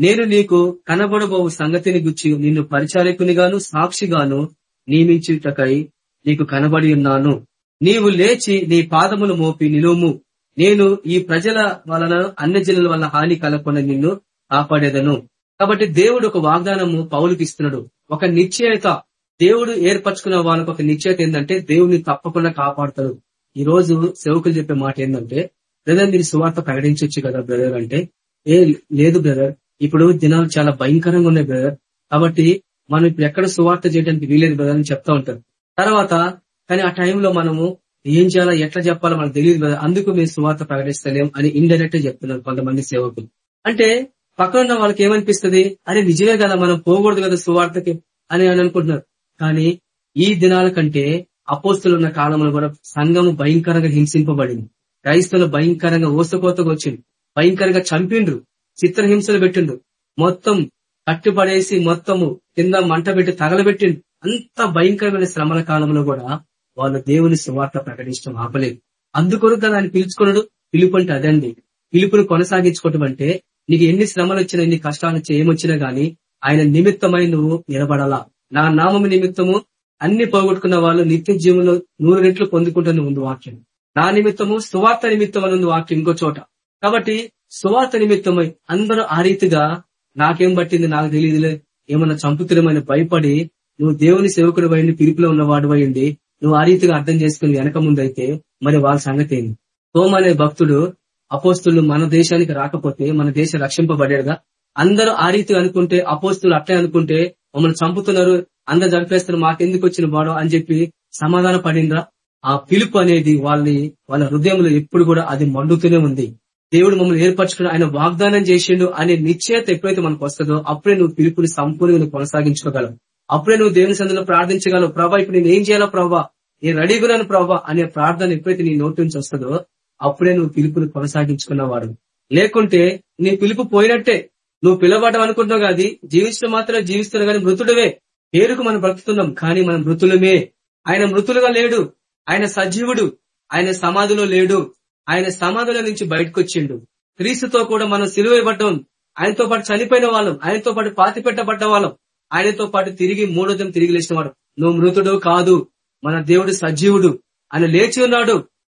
[SPEAKER 5] నేను నీకు కనబడబోవు సంగతిని గుర్చి నిన్ను పరిచారకునిగాను సాక్షిగాను నియమించుటకై నీకు కనబడి ఉన్నాను. నీవు లేచి నీ పాదములు మోపి నిలువుము. నేను ఈ ప్రజల వలన అన్ని జనుల వల్ల హాని కలగకుండా నిన్ను కాపాడేదను. కాబట్టి దేవుడు ఒక వాగ్దానము పౌలుకి ఇస్తున్నాడు. ఒక నిశ్చయత. దేవుడు ఏర్పరచుకున్న వాళ్ళకు ఒక నిశ్చయత ఏంటంటే దేవుడిని తప్పకుండా కాపాడుతాడు. ఈ రోజు సేవకులు చెప్పే మాట ఏంటంటే బ్రదర్ మీరు సువార్త ప్రకటించవచ్చు కదా బ్రదర్? అంటే ఏ లేదు బ్రదర్. ఇప్పుడు దినాలు చాలా భయంకరంగా ఉన్నాయి బ్రదర్. కాబట్టి మనం ఇప్పుడు ఎక్కడ సువార్త చేయడానికి వీలేదు బ్రదర్ అని చెప్తా ఉంటారు. తర్వాత కానీ ఆ టైంలో మనము ఏం చేయాలో ఎట్లా చెప్పాలో మనకు తెలియదు కదా అందుకు మేము సువార్త ప్రకటిస్తలేం అని ఇండైరెక్ట్ చెప్తున్నారు కొంతమంది సేవకులు. అంటే పక్కన ఉన్న వాళ్ళకి ఏమనిపిస్తుంది? అరే నిజమే కదా మనం పోకూడదు కదా సువార్తకి అని అనుకుంటున్నారు. కానీ ఈ దినాల కంటే అపోస్తులు ఉన్న కాలంలో కూడా సంఘము భయంకరంగా హింసింపబడింది. క్రైస్తవులు భయంకరంగా ఓసకోతకు వచ్చింది భయంకరంగా చంపిండ్రు. చిత్రహింసలు పెట్టిండ్రు. మొత్తం కట్టుబడేసి మొత్తము కింద మంట పెట్టి తగలబెట్టిండు అంత భయంకరమైన శ్రమల కాలంలో కూడా వాళ్ళు దేవుని సువార్త ప్రకటించడం ఆపలేదు. అందుకొరకు కదా ఆయన పిలుచుకున్నాడు పిలుపు అంటే అదండి. పిలుపును కొనసాగించుకోవటం అంటే నీకు ఎన్ని శ్రమలు వచ్చినా ఎన్ని కష్టాలు వచ్చి ఏమొచ్చినా గానీ ఆయన నిమిత్తమై నువ్వు నిలబడాలా. నా నామము నిమిత్తము అన్ని పోగొట్టుకున్న వాళ్ళు నిత్య జీవంలో నూరు రెట్లు పొందుకుంటున్న ఉంది వాక్యం. నా నిమిత్తము సువార్త నిమిత్తం అని ఉంది వాక్యం ఇంకో చోట. కాబట్టి సువార్త నిమిత్తమై అందరూ ఆ రీతిగా నాకేం పట్టింది? నాకు తెలియదులే ఏమన్నా చంపుతులేమని భయపడి నువ్వు దేవుని సేవకుడు అయింది పిలుపులో ఉన్నవాడు అయింది నువ్వు ఆ రీతిగా అర్థం చేసుకుని వెనక ముందైతే మరి వాళ్ళ సంగతి ఏంది? తోమ అనే భక్తుడు అపోస్తులు మన దేశానికి రాకపోతే మన దేశం రక్షింపబడేడుగా అందరూ ఆ రీతి అనుకుంటే అపోస్తులు అట్లే అనుకుంటే మమ్మల్ని చంపుతున్నారు అందరు చంపేస్తారు మాకెందుకు వచ్చిన బాడో అని చెప్పి సమాధాన పడిండ్రా ఆ పిలుపు అనేది వాళ్ళని వాళ్ళ హృదయంలో ఎప్పుడు కూడా అది మండుతూనే ఉంది. దేవుడు మమ్మల్ని ఏర్పరచుకుని ఆయన వాగ్దానం చేసిండు అనే నిశ్చయత ఎప్పుడైతే మనకు వస్తుందో అప్పుడే నువ్వు పిలుపుని సంపూర్ణంగా కొనసాగించుకోగలవు. అప్పుడే నువ్వు దేవుని సందులో ప్రార్థించగలవు. ప్రభా ఇప్పుడు నేను ఏం చేయాలో ప్రభా? నేను రెడీగున్నాను ప్రభా అనే ప్రార్థన ఎప్పుడైతే నీ నోటి నుంచి వస్తుందో అప్పుడే నువ్వు పిలుపుని కొనసాగించుకున్నవాడు. లేకుంటే నీ పిలుపు పోయినట్టే. నువ్వు పిలవడం అనుకుంటున్నావు కాదు జీవించడం మాత్రం జీవిస్తున్నావు కానీ మృతుడవే. పేరుకు మనం బ్రతుకుతున్నాం కానీ మనం మృతులమే. ఆయన మృతులుగా లేడు. ఆయన సజీవుడు. ఆయన సమాధిలో లేడు. ఆయన సమాధుల నుంచి బయటకు వచ్చిండు క్రీస్తుతో కూడా మనం సిలువైబడ్డం ఆయనతో పాటు చనిపోయిన వాళ్ళం ఆయనతో పాటు పాతి పెట్టబడ్డ వాళ్ళం ఆయనతో పాటు తిరిగి మూడోదం తిరిగి లేచిన వాడు. నువ్వు మృతుడు కాదు మన దేవుడు సజీవుడు ఆయన లేచి ఉన్నాడు.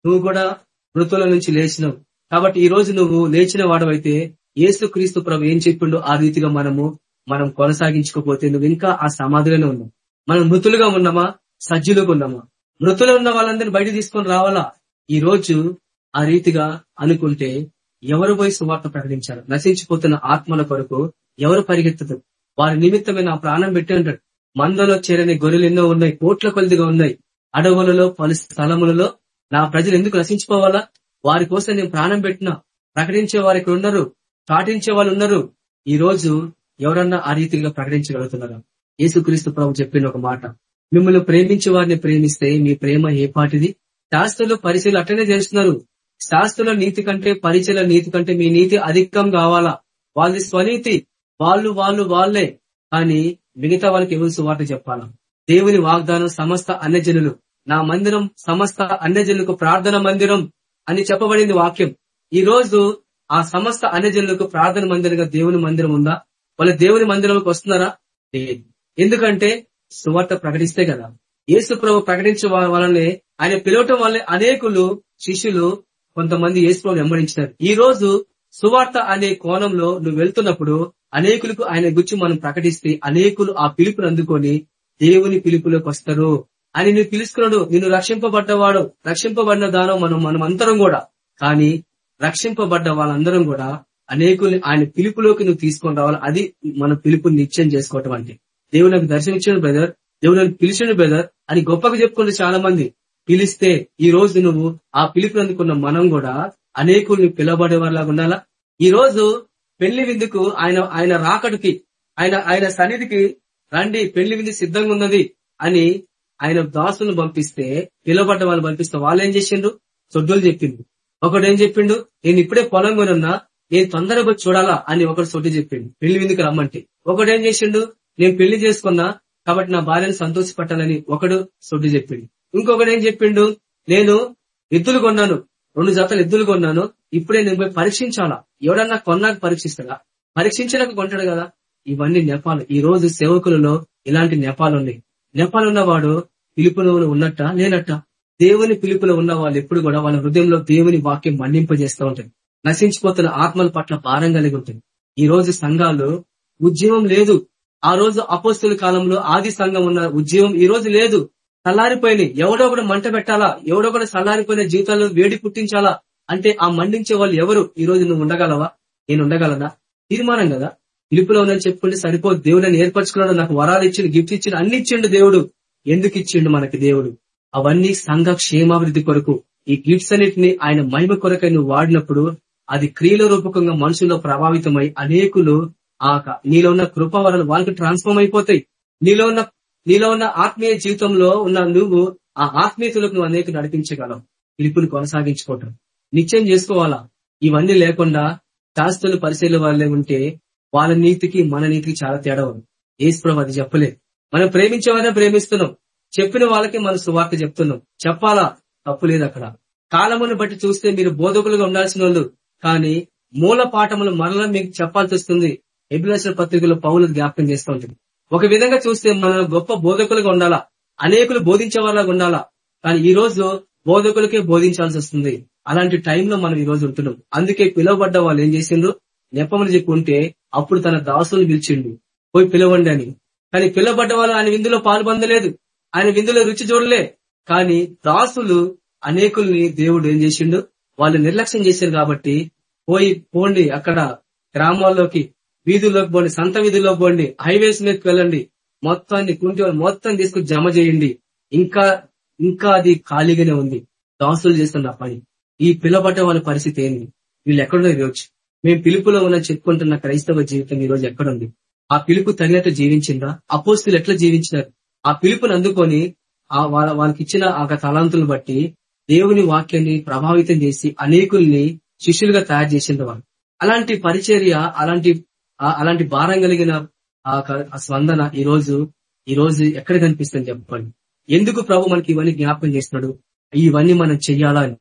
[SPEAKER 5] నువ్వు కూడా మృతుల నుంచి లేచినావు. కాబట్టి ఈ రోజు నువ్వు లేచిన వాడవైతే ఏసు క్రీస్తు ప్రభు ఏం చెప్పిండో ఆ రీతిగా మనము మనం కొనసాగించుకోపోతే నువ్వు ఇంకా ఆ సమాధిలోనే ఉన్నావు. మనం మృతులుగా ఉన్నామా? సజ్జులుగా ఉన్నామా? మృతులు ఉన్న వాళ్ళందరినీ బయట తీసుకొని రావాలా? ఈ రోజు ఆ రీతిగా అనుకుంటే ఎవరు పోయి సువార్త ప్రకటించారు? నశించిపోతున్న ఆత్మల కొరకు ఎవరు పరిగెత్తదు? వారి నిమిత్తమే నా ప్రాణం పెట్టి ఉంటాడు మందలో చేరని గొర్రెలు ఎన్నో ఉన్నాయి కోట్ల కొలిదిగా ఉన్నాయి. అడవులలో పలు స్థలములలో నా ప్రజలు ఎందుకు నశించిపోవాలా? వారి కోసం నేను ప్రాణం పెట్టినా ప్రకటించే వారు ఇక్కడ ఉన్నారు చాటించే వాళ్ళు ఉన్నారు. ఈ రోజు ఎవరన్నా ఆ రీతిగా ప్రకటించగలుగుతున్నారా? యేసుక్రీస్తు ప్రభు చెప్పిన ఒక మాట. మిమ్మల్ని ప్రేమించే వారిని ప్రేమిస్తే మీ ప్రేమ ఏ పాటిది? శాస్త్రులు పరిచయలు అట్లనే చేస్తున్నారు. శాస్త్రుల నీతి కంటే పరిచయల నీతి కంటే మీ నీతి అధికం కావాలా? వాళ్ళది స్వనీతి. వాళ్ళు వాళ్ళు వాళ్ళే. కానీ మిగతా వాళ్ళకి ఎవరు సువార్త చెప్పాలా? దేవుని వాగ్దానం సమస్త అన్యజనులు. నా మందిరం సమస్త అన్యజనులకు ప్రార్థన మందిరం అని చెప్పబడింది వాక్యం. ఈ రోజు ఆ సమస్త అన్యజనులకు ప్రార్థన మందిరంగా దేవుని మందిరం ఉందా? వాళ్ళ దేవుని మందిరంలోకి వస్తున్నారా? లేదు. ఎందుకంటే సువార్త ప్రకటిస్తే కదా. యేసు ప్రభు ప్రకటించే వాళ్ళని ఆయన పిలవటం వల్లే అనేకులు శిష్యులు కొంతమంది యేసు వెంబడించినారు ఈ రోజు సువార్త అనే కోణంలో నువ్వు వెళ్తున్నప్పుడు అనేకులకు ఆయన గురించి మనం ప్రకటిస్తే అనేకులు ఆ పిలుపును అందుకొని దేవుని పిలుపులోకి వస్తారు అని నువ్వు పిలుచుకున్నాడు. నిన్ను రక్షింపబడ్డవాడు రక్షింపబడిన దానం మనం మనం అందరం కూడా. కానీ రక్షింపబడ్డ వాళ్ళందరం కూడా అనేకుల్ని ఆయన పిలుపులోకి నువ్వు తీసుకొని రావాలి. అది మన పిలుపుని నిత్యం చేసుకోవటం అంటే. దేవుడు నాకు ఇచ్చాడు బ్రదర్. దేవుడు నాకు పిలిచిన బ్రదర్ అని గొప్పగా చెప్పుకుంటే చాలా మంది పిలిస్తే ఈ రోజు నువ్వు ఆ పిలుపు అందుకున్న మనం కూడా అనేకుల్ని పిలవబడే ఉండాలా? ఈ రోజు పెళ్ళి విందుకు ఆయన ఆయన రాకడికి ఆయన ఆయన సన్నిధికి రండి పెళ్ళి విందు సిద్ధంగా ఉన్నది అని ఆయన దాసులను పంపిస్తే పిలవబడ్డ వాళ్ళు పంపిస్తే వాళ్ళు ఏం చేసిండ్రు? సొడ్డులు చెప్పిండు ఒకడు ఏం చెప్పిండు? నేను ఇప్పుడే పొలం కొనున్నా నేను తొందరగా చూడాలా అని ఒకడు సొడ్డు చెప్పిండు. పెళ్ళి విందుకు రమ్మంటే. ఒకడు ఏం చేసిండు? నేను పెళ్ళి చేసుకున్నా కాబట్టి నా భార్యను సంతోషపట్టాలని ఒకడు సొడ్డు చెప్పిండు. ఇంకొకటి ఏం చెప్పిండు? నేను ఎద్దులు కొన్నాను. రెండు జతలు ఎద్దులు కొన్నాను. ఇప్పుడే నేను పోయి పరీక్షించాలా? ఎవడన్నా కొన్నాక పరీక్షిస్తాడా? పరీక్షించడానికి కొంటాడు కదా. ఇవన్నీ నెపాలు. ఈ రోజు సేవకులలో ఇలాంటి నెపాలు ఉన్నాయి. నెపాలు ఉన్నవాడు పిలుపులో ఉన్నట్ట లేనట్ట? దేవుని పిలుపులో ఉన్న వాళ్ళు ఎప్పుడు కూడా వాళ్ళ హృదయంలో దేవుని వాక్యం మన్నింపజేస్తూ ఉంటుంది నశించిపోతున్న ఆత్మల పట్ల భారం కలిగి ఉంటుంది ఈ రోజు సంఘాలు ఉద్యమం లేదు. ఆ రోజు అపోస్తుల కాలంలో ఆది సంఘం ఉన్న ఉద్యమం ఈ రోజు లేదు. చల్లారిపోయినాయి ఎవడో కూడా మంట పెట్టాలా? ఎవడో కూడా చల్లారిపోయిన జీవితాల్లో వేడి పుట్టించాలా? అంటే ఆ మండించే వాళ్ళు ఎవరు? ఈ రోజు నువ్వు ఉండగలవా? నేను ఉండగలనా? తీర్మానం కదా. పిలుపులో ఉందని చెప్పుకుంటే సరిపోదు దేవుడు నన్ను ఏర్పరచుకున్నాడు. నాకు వరాలు ఇచ్చిండు గిఫ్ట్ ఇచ్చిండు అన్ని ఇచ్చిండు దేవుడు. ఎందుకు ఇచ్చిండు మనకి దేవుడు? అవన్నీ సంఘ క్షేమాభివృద్ధి కొరకు. ఈ గిఫ్ట్స్ అన్నిటిని ఆయన మహిమ కొరకై నువ్వు వాడినప్పుడు అది క్రియల రూపకంగా మనుషుల్లో ప్రభావితమై అనేకులు ఆ నీలో ఉన్న కృప వాళ్ళకి ట్రాన్స్ఫార్మ్ అయిపోతాయి. నీలో ఉన్న నీలో ఉన్న ఆత్మీయ జీవితంలో ఉన్న నువ్వు ఆ ఆత్మీయతలకు నువ్వు అనేక నడిపించగలవు. పిలుపుని కొనసాగించుకోవటం. నిశ్చయం చేసుకోవాలా? ఇవన్నీ లేకుండా శాస్త్రులు పరిశీలన వాళ్ళే ఉంటే వాళ్ళ నీతికి మన నీతికి చాలా తేడా ఉంది. ఏసుప్రభు అది చెప్పలే మనం ప్రేమించేవారే ప్రేమిస్తున్నాం. చెప్పిన వాళ్ళకి మన సువార్త చెప్తున్నాం. చెప్పాలా? తప్పు లేదు అక్కడ. కాలమును బట్టి చూస్తే మీరు బోధకులుగా ఉండాల్సిన వాళ్ళు. కానీ మూల పాఠములు మరలా మీకు చెప్పాల్సి వస్తుంది. ఎబిలేషన్ పత్రికలో పౌలు జ్ఞాపకం చేస్తూ ఉంటుంది. ఒక విధంగా చూస్తే మనం గొప్ప బోధకులుగా ఉండాలా? అనేకులు బోధించే వాళ్ళగా ఉండాలా? కానీ ఈ రోజు బోధకులకే బోధించాల్సి వస్తుంది. అలాంటి టైంలో మనం ఈ రోజు ఉంటున్నాం. అందుకే పిలువబడ్డ వాళ్ళు ఏం చేసిండ్రు? నెప్పమని చెప్పుకుంటే ఉంటే అప్పుడు తన దాసులను పిలిచిండు. పోయి పిలవండి అని. కానీ పిలవబడ్డ వాళ్ళు ఆయన విందులో పాల్పొందలేదు ఆయన విందులో రుచి చూడలే. కానీ దాసులు అనేకుల్ని దేవుడు ఏం చేసిండు? వాళ్ళు నిర్లక్ష్యం చేశారు కాబట్టి పోయి పోండి అక్కడ గ్రామాల్లోకి వీధుల్లోకి పోండి సంత వీధుల్లోకి పోండి హైవేస్ మీదకి వెళ్ళండి మొత్తాన్ని కుంటి మొత్తం తీసుకుని జమ చేయండి. ఇంకా ఇంకా అది ఖాళీగానే ఉంది. దాసులు చేస్తున్న పని. ఈ పిలబడ్డ వాళ్ళ పరిస్థితి ఏంది? వీళ్ళు ఎక్కడో ఈరోజు? మేము పిలుపులో ఉన్న చెప్పుకుంటున్న క్రైస్తవ జీవితం ఈ రోజు ఎక్కడుంది? ఆ పిలుపు తగినట్టు జీవించిందా? అపోస్తులు ఎట్లా జీవించినారు? ఆ పిలుపుని అందుకొని ఆ వాళ్ళ వాళ్ళకి ఇచ్చిన ఆ తలాంతులను బట్టి దేవుని వాక్యాన్ని ప్రభావితం చేసి అనేకుల్ని శిష్యులుగా తయారు చేసింది వాళ్ళు. అలాంటి పరిచర్య అలాంటి అలాంటి భారం కలిగిన ఆ స్పందన ఈ రోజు ఈ రోజు ఎక్కడ కనిపిస్తుంది చెప్పండి. ఎందుకు ప్రభు మనకి ఇవన్నీ జ్ఞాపకం చేస్తున్నాడు? ఇవన్నీ మనం చెయ్యాలా అని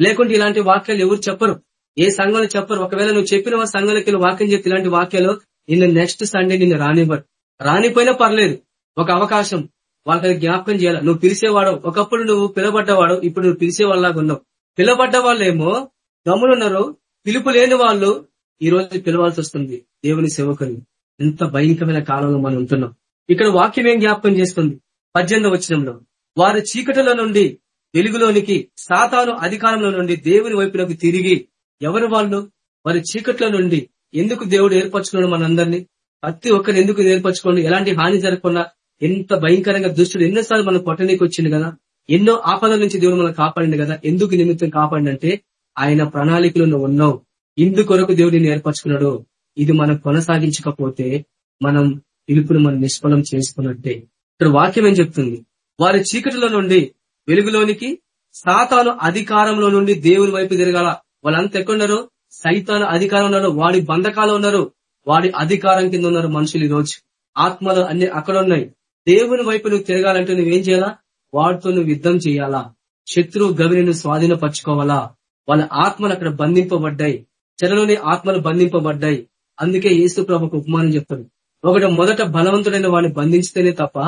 [SPEAKER 5] లేకుంటే ఇలాంటి వాక్యాలు ఎవరు చెప్పరు. ఏ సంఘంలో చెప్పరు. ఒకవేళ నువ్వు చెప్పిన సంఘాలకి వాక్యం చెప్తే ఇలాంటి వాక్యాలు నిన్ను నెక్స్ట్ సండే నిన్ను రానివ్వరు. రానిపోయినా పర్లేదు. ఒక అవకాశం. వాళ్ళకి జ్ఞాపకం చేయాలి? నువ్వు పిలిచేవాడు ఒకప్పుడు నువ్వు పిలబడ్డవాడు ఇప్పుడు నువ్వు పిలిచేవాళ్ళలాగా ఉన్నావు. పిలబడ్డ వాళ్ళేమో గమ్మునున్నారు పిలుపు లేని వాళ్ళు ఈ రోజు పిలవాల్సి వస్తుంది. దేవుని సేవకుని ఎంత భయంకరమైన కాలంలో మనం ఉంటున్నాం. ఇక్కడ వాక్యం ఏం జ్ఞాపకం చేస్తుంది? పద్దెనిమిది వచనంలో వారు చీకటిలో నుండి వెలుగులోనికి సాతాను అధికారంలో నుండి దేవుని వైపులోకి తిరిగి ఎవరు వాళ్ళు? వారి చీకట్లో నుండి ఎందుకు దేవుడు ఏర్పరచుకున్నాడు మనందరినీ? ప్రతి ఒక్కరు ఎందుకు ఏర్పరచుకోండి? ఎలాంటి హాని జరగకుండా ఎంత భయంకరంగా దుష్టుడు ఎన్నోసార్లు మనం కొట్టనీకి వచ్చింది కదా? ఎన్నో ఆపదల నుంచి దేవుడు మనం కాపాడింది కదా? ఎందుకు నిమిత్తం కాపాడిందంటే ఆయన ప్రణాళికలో నువ్వు ఉన్నావు. ఇందు కొరకు దేవుడిని ఏర్పరచుకున్నాడు. ఇది మనం కొనసాగించకపోతే మనం పిలుపును మనం నిష్ఫలం చేసుకున్నట్టే. ఇక్కడ వాక్యం ఏం చెప్తుంది? వారి చీకటిలో నుండి వెలుగులోనికి సాతాను అధికారంలో నుండి దేవుని వైపు తిరగాల. వాళ్ళంతా ఎక్కడున్నారు? సైతాను అధికారం ఉన్నారు. వాడి బంధకాలు ఉన్నారు. వాడి అధికారం కింద ఉన్నారు మనుషులు ఈ రోజు ఆత్మలు అన్ని అక్కడ ఉన్నాయి. దేవుని వైపు నువ్వు తిరగాలంటే నువ్వేం చేయాలా? వాడితో నువ్వు యుద్ధం చేయాలా? శత్రువు గవిని స్వాధీనపరచుకోవాలా? వాళ్ళ ఆత్మలు అక్కడ బంధింపబడ్డాయి. చెరలోని ఆత్మలు బంధింపబడ్డాయి. అందుకే యేసు ప్రభుకు ఉపమానం చెప్తాడు. ఒకటి మొదట బలవంతుడైన వాడిని బంధించితేనే తప్ప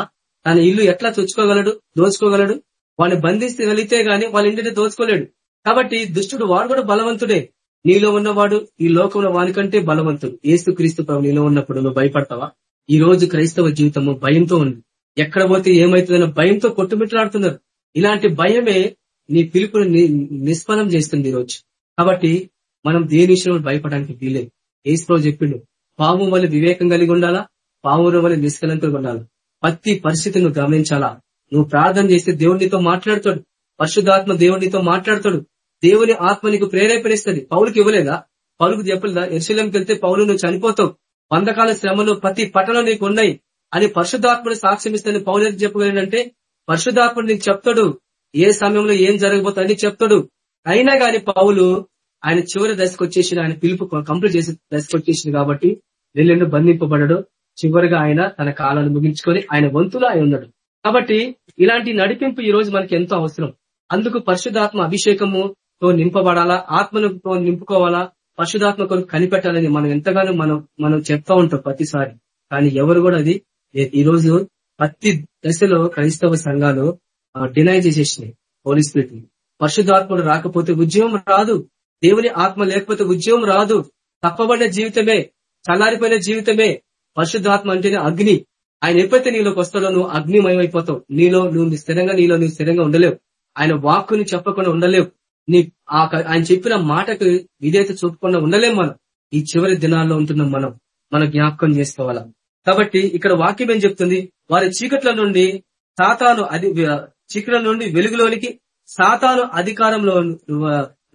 [SPEAKER 5] తన ఇల్లు ఎట్లా తెచ్చుకోగలడు దోచుకోగలడు? వాడిని బంధించగలిగితే గాని వాళ్ళ ఇంటిని దోచుకోలేడు. కాబట్టి దుష్టుడు వాడు కూడా బలవంతుడే. నీలో ఉన్నవాడు ఈ లోకంలో వానికంటే బలవంతుడు. ఏసు క్రీస్తు ప్రభు నీలో ఉన్నప్పుడు నువ్వు భయపడతావా? ఈ రోజు క్రైస్తవ జీవితము భయంతో ఉంది. ఎక్కడ పోతే ఏమైతుందన్న భయంతో కొట్టుమిట్లాడుతున్నారు. ఇలాంటి భయమే నీ పిలుపుని ని- నిష్ఫలం చేస్తుంది ఈ రోజు కాబట్టి మనం దేని విషయంలో భయపడడానికి వీలేదు ఏసు చెప్పిండు పాము వల్ల వివేకం కలిగి ఉండాలా? పాముల వల్ల నిష్కలంకగా ఉండాలా? ప్రతి పరిస్థితిని నువ్వు గమనించాలా? నువ్వు ప్రార్థన చేస్తే దేవునితో మాట్లాడతాడు. పరిశుద్ధాత్మ దేవునితో మాట్లాడతాడు. దేవుని ఆత్మ నీకు ప్రేరేపణిస్తుంది. పౌలుకి ఇవ్వలేదా? పౌలుకు చెప్పలేదా? ఎరుశలంకి వెళ్తే పౌలు నువ్వు చనిపోతావు. వందకాల శ్రమలు ప్రతి పట్టణం నీకు ఉన్నాయి. అని పరిశుద్ధాత్మని సాక్ష్యమిస్తాను పౌలు ఎందుకు చెప్పగలంటే పరిశుధాత్మడు నీకు చెప్తాడు. ఏ సమయంలో ఏం జరగబోతుంది అని చెప్తాడు. అయినా గాని పౌలు ఆయన చివరి దశకు వచ్చేసి ఆయన పిలుపు కంప్లీట్ చేసే దశకు వచ్చేసింది కాబట్టి నెల్లెండు బంధింపబడడు. చివరిగా ఆయన తన కాలాన్ని ముగించుకొని ఆయన వంతులో ఆయన ఉన్నాడు. కాబట్టి ఇలాంటి నడిపింపు ఈ రోజు మనకి ఎంతో అవసరం. అందుకు పరిశుధాత్మ అభిషేకముతో నింపబడాలా? ఆత్మనుతో నింపుకోవాలా? పరిశుధాత్మ కొరకు కనిపెట్టాలని మనం ఎంతగానో మనం మనం చెప్తా ఉంటాం ప్రతిసారి. కానీ ఎవరు కూడా అది ఈ రోజు ప్రతి దశలో క్రైస్తవ సంఘాలు డినై చేసేసినాయి. హోలీ స్పిరిట్ని పరిశుద్ధాత్ముడు రాకపోతే ఉద్యమం రాదు. దేవుని ఆత్మ లేకపోతే ఉద్యోగం రాదు. తప్పబడిన జీవితమే చల్లారిపోయిన జీవితమే పరిశుద్ధాత్మ అంటేనే అగ్ని. ఆయన ఎప్పుడైతే నీలోకి వస్తాడో నువ్వు అగ్నిమయమైపోతావు. నీలో నువ్వు స్థిరంగా నీలో నువ్వు స్థిరంగా ఉండలేవు. ఆయన వాక్కుని చెప్పకుండా ఉండలేవు. నీ ఆయన చెప్పిన మాటకు విధేయత చూపకుండా ఉండలేం మనం. ఈ చివరి దినాల్లో ఉంటున్నాం మనం. మనం జ్ఞాపకం చేసుకోవాలా? కాబట్టి ఇక్కడ వాక్యం ఏం చెప్తుంది? వారి చీకట్ల నుండి సాతాను అది చీకట్ల నుండి వెలుగులోనికి సాతాను అధికారంలో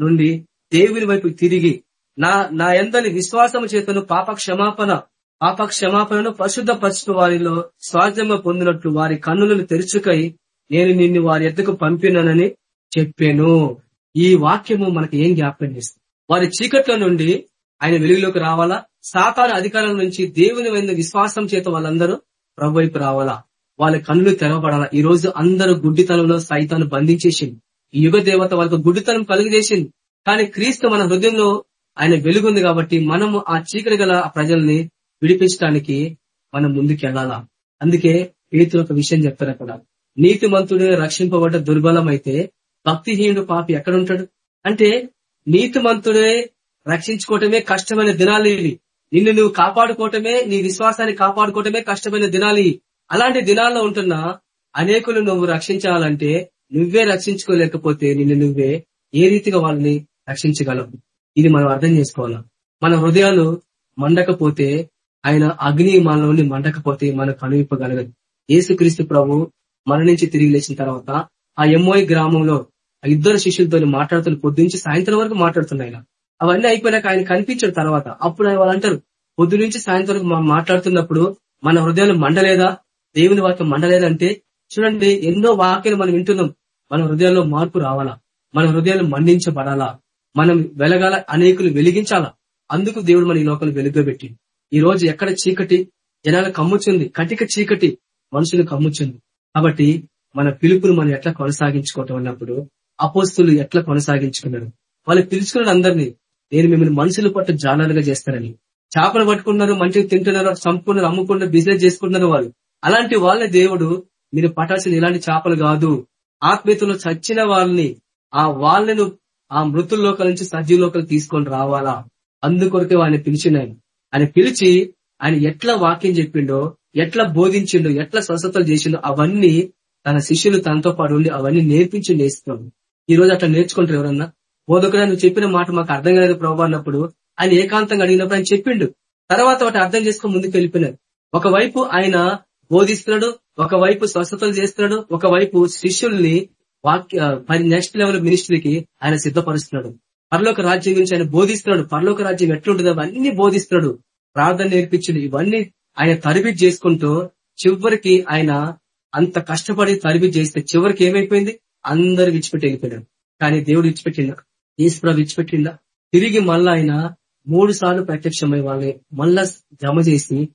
[SPEAKER 5] నుండి దేవుని వైపు తిరిగి నా నా ఎందని విశ్వాసము చేతను పాప క్షమాపణ పాప క్షమాపణను పరిశుద్ధ పరిచిన వారిలో స్వాధ్యమ పొందినట్లు వారి కన్నులను తెరుచుకై నేను నిన్ను వారి ఎద్దకు పంపినానని చెప్పాను. ఈ వాక్యము మనకి ఏం జ్ఞాపకం చేస్తుంది? వారి చీకట్ల నుండి ఆయన వెలుగులోకి రావాలా? సాతాను అధికారం నుంచి దేవుని వైన విశ్వాసం చేత వాళ్ళందరూ ప్రభువైపు రావాలా? వాళ్ళ కన్నులు తెరవబడాలా? ఈ రోజు అందరూ గుడ్డితనంలో సైతాన్ని బంధించేసింది. యుగ దేవత వాళ్ళకు గుడ్డితనం కలుగజేసింది. కానీ క్రీస్తు మన హృదయంలో ఆయన వెలుగుంది కాబట్టి మనము ఆ చీకటి గల ప్రజల్ని విడిపించడానికి మనం ముందుకెళ్ళాలా అందుకే పేతులు ఒక విషయం చెప్తారు అక్కడ. నీతి మంతుడే రక్షింపబడ్డ దుర్బలమైతే భక్తిహీనుడు పాపి ఎక్కడుంటాడు? అంటే నీతి మంతుడే రక్షించుకోవటమే కష్టమైన దినాలు ఇవి. నిన్ను నువ్వు కాపాడుకోవటమే నీ విశ్వాసాన్ని కాపాడుకోవటమే కష్టమైన దినాలు అలాంటి దినాల్లో ఉంటున్న అనేకులు నువ్వు రక్షించాలంటే నువ్వే రక్షించుకోలేకపోతే నిన్ను నువ్వే ఏ రీతిగా వాళ్ళని రక్షించగలం? ఇది మనం అర్థం చేసుకోవాలా? మన హృదయాలు మండకపోతే ఆయన అగ్ని మనలోని మండకపోతే మనం కనువిప్పగలగదు. యేసుక్రీస్తు ప్రభు మన నుంచి తిరిగి లేచిన తర్వాత ఆ ఎంఓఐ గ్రామంలో ఆ ఇద్దరు శిష్యులతో మాట్లాడుతున్న పొద్దునుంచి సాయంత్రం వరకు మాట్లాడుతున్నాయి ఆయన. అవన్నీ అయిపోయినాక ఆయన కనిపించిన తర్వాత. అప్పుడు వాళ్ళు అంటారు పొద్దు నుంచి సాయంత్రం వరకు మాట్లాడుతున్నప్పుడు మన హృదయాలు మండలేదా? దేవుని వాక్యం మండలేదంటే చూడండి ఎన్నో వాక్యాలు మనం వింటున్నాం. మన హృదయాల్లో మార్పు రావాలా? మన హృదయాలు మండించబడాలా మనం వెలగాల అనేకులు వెలిగించాలా? అందుకు దేవుడు మన ఈ లోకలు వెలుగబెట్టి ఈ రోజు ఎక్కడ చీకటి? జనాలు కమ్ముచుంది కటిక చీకటి మనుషులు కమ్ముచుంది కాబట్టి మన పిలుపును మనం ఎట్లా కొనసాగించుకోవటం అన్నప్పుడు అపోస్తులు ఎట్లా కొనసాగించుకున్నారు? వాళ్ళు పిలుచుకున్నారు అందరినీ నేను మిమ్మల్ని మనుషులు పట్టు జానాలుగా చేస్తారని చేపలు పట్టుకున్నారు మంచిగా తింటున్నారు చంపుకున్నారు అమ్ముకున్నారు బిజినెస్ చేసుకుంటున్నారు వాళ్ళు. అలాంటి వాళ్ళ దేవుడు మీరు పట్టాల్సిన ఇలాంటి చేపలు కాదు. ఆత్మీయతలో చచ్చిన వాళ్ళని ఆ వాళ్ళను ఆ మృతుల్లోకల నుంచి సజీవలోకలు తీసుకొని రావాలా? అందుకొరకే ఆయన పిలిచినాయన ఆయన పిలిచి ఆయన ఎట్లా వాక్యం చెప్పిండో ఎట్లా బోధించిండో ఎట్లా స్వస్థతలు చేసిండో అవన్నీ తన శిష్యులు తనతో పాటు ఉండి అవన్నీ నేర్పించి నేర్చుకున్నాడు ఈ రోజు అట్లా నేర్చుకుంటారు ఎవరన్నా? బోధకుడు నువ్వు చెప్పిన మాట మాకు అర్థం కాలేదు ప్రభావ అన్నప్పుడు ఆయన ఏకాంతంగా అడిగినప్పుడు ఆయన చెప్పిండు. తర్వాత వాటి అర్థం చేసుకుని ముందుకు వెళ్ళిపోయినారు ఒకవైపు ఆయన బోధిస్తున్నాడు ఒకవైపు స్వస్థతలు చేస్తున్నాడు ఒకవైపు శిష్యుల్ని వాక్య నెక్స్ట్ లెవెల్ మినిస్ట్రీకి ఆయన సిద్ధపరుస్తున్నాడు. పరలోక రాజ్యం గురించి ఆయన బోధిస్తున్నాడు. పరలోక రాజ్యం ఎట్లుంటుందో అవన్నీ బోధిస్తున్నాడు. ప్రార్థన నేర్పించిండు. ఇవన్నీ ఆయన తరబి చేసుకుంటూ చివరికి ఆయన అంత కష్టపడి తరబి చేస్తే చివరికి ఏమైపోయింది? అందరు విడిచిపెట్టి వెళ్ళిపోయాడు కానీ దేవుడు విడిచిపెట్టిందా ఈశ్వర విడిచిపెట్టిందా తిరిగి మళ్ళా ఆయన మూడు సార్లు ప్రత్యక్షమై వాళ్ళని మళ్ళా జమ చేసి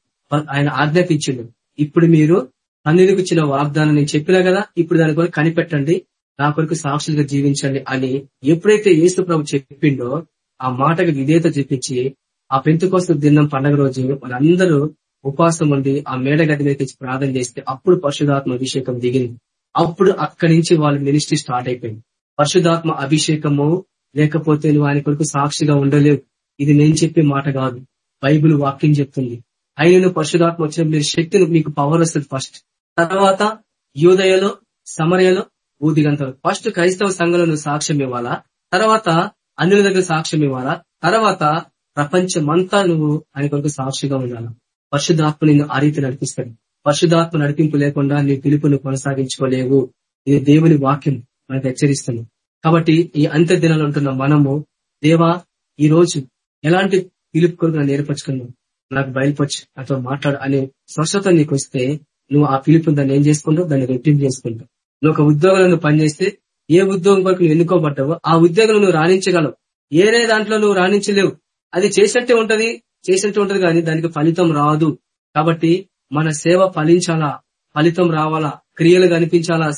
[SPEAKER 5] ఆయన ఆజ్ఞాపించిండు. ఇప్పుడు మీరు అన్నిటికి ఇచ్చిన వాగ్దానం నేను చెప్పినా కదా? ఇప్పుడు దాని కొరకు కనిపెట్టండి. నా కొరకు సాక్షులుగా జీవించండి అని ఎప్పుడైతే యేసు ప్రభు చెప్పిండో ఆ మాటకు విధేయత చెప్పించి ఆ పెంతుకోసం దినం పండగ రోజు వాళ్ళందరూ ఉపవాసం ఉండి ఆ మేడ గది మీద తెచ్చి ప్రార్థన చేస్తే అప్పుడు పరిశుధాత్మ అభిషేకం దిగింది. అప్పుడు అక్కడి నుంచి వాళ్ళ మినిస్ట్రీ స్టార్ట్ అయిపోయింది. పరిశుధాత్మ అభిషేకము లేకపోతే నువ్వు ఆయన కొరకు సాక్షిగా ఉండలేవు. ఇది నేను చెప్పే మాట కాదు. బైబుల్ వాక్యం చెప్తుంది. అయినను పరిశుధాత్మ వచ్చిన మీరు శక్తిని మీకు పవర్ వస్తుంది ఫస్ట్ తర్వాత యూదయలో సమరయలో ఊదిగంతలు ఫస్ట్ క్రైస్తవ సంఘంలో నువ్వు సాక్ష్యం ఇవ్వాలా? తర్వాత అన్యుల దగ్గర సాక్ష్యం ఇవ్వాలా? తర్వాత ప్రపంచమంతా నువ్వు ఆయన కొరకు సాక్షిగా ఉండాలా? పరిశుధాత్మ నిన్ను ఆ రీతి నడిపిస్తాడు. పరిశుధాత్మ నడిపింపు లేకుండా నీ పిలుపును కొనసాగించుకోలేవు. ఇది దేవుని వాక్యం మనకు హెచ్చరిస్తుంది. కాబట్టి ఈ అంత్య దినాలు ఉంటున్న మనము దేవా ఈ రోజు ఎలాంటి పిలుపు కొరకు నన్ను నాకు బయలుపరచు నాతో మాట్లాడు అనే స్వచ్ఛత నీకు వస్తే నువ్వు ఆ పిలుపు దాన్ని ఏం చేసుకుంటావు? దాన్ని రెట్టింపు చేసుకుంటావు. నువ్వు ఒక ఉద్యోగంలో పనిచేస్తే ఏ ఉద్యోగం కొరకు నువ్వు ఎన్నుకోబడ్డావో ఆ ఉద్యోగంలో నువ్వు రాణించగలవు. ఏరే దాంట్లో నువ్వు రాణించలేవు. అది చేసినట్టే ఉంటది చేసినట్టు ఉంటది కానీ దానికి ఫలితం రాదు. కాబట్టి మన సేవ ఫలించాలా? ఫలితం రావాలా? క్రియలు కనిపించాలా?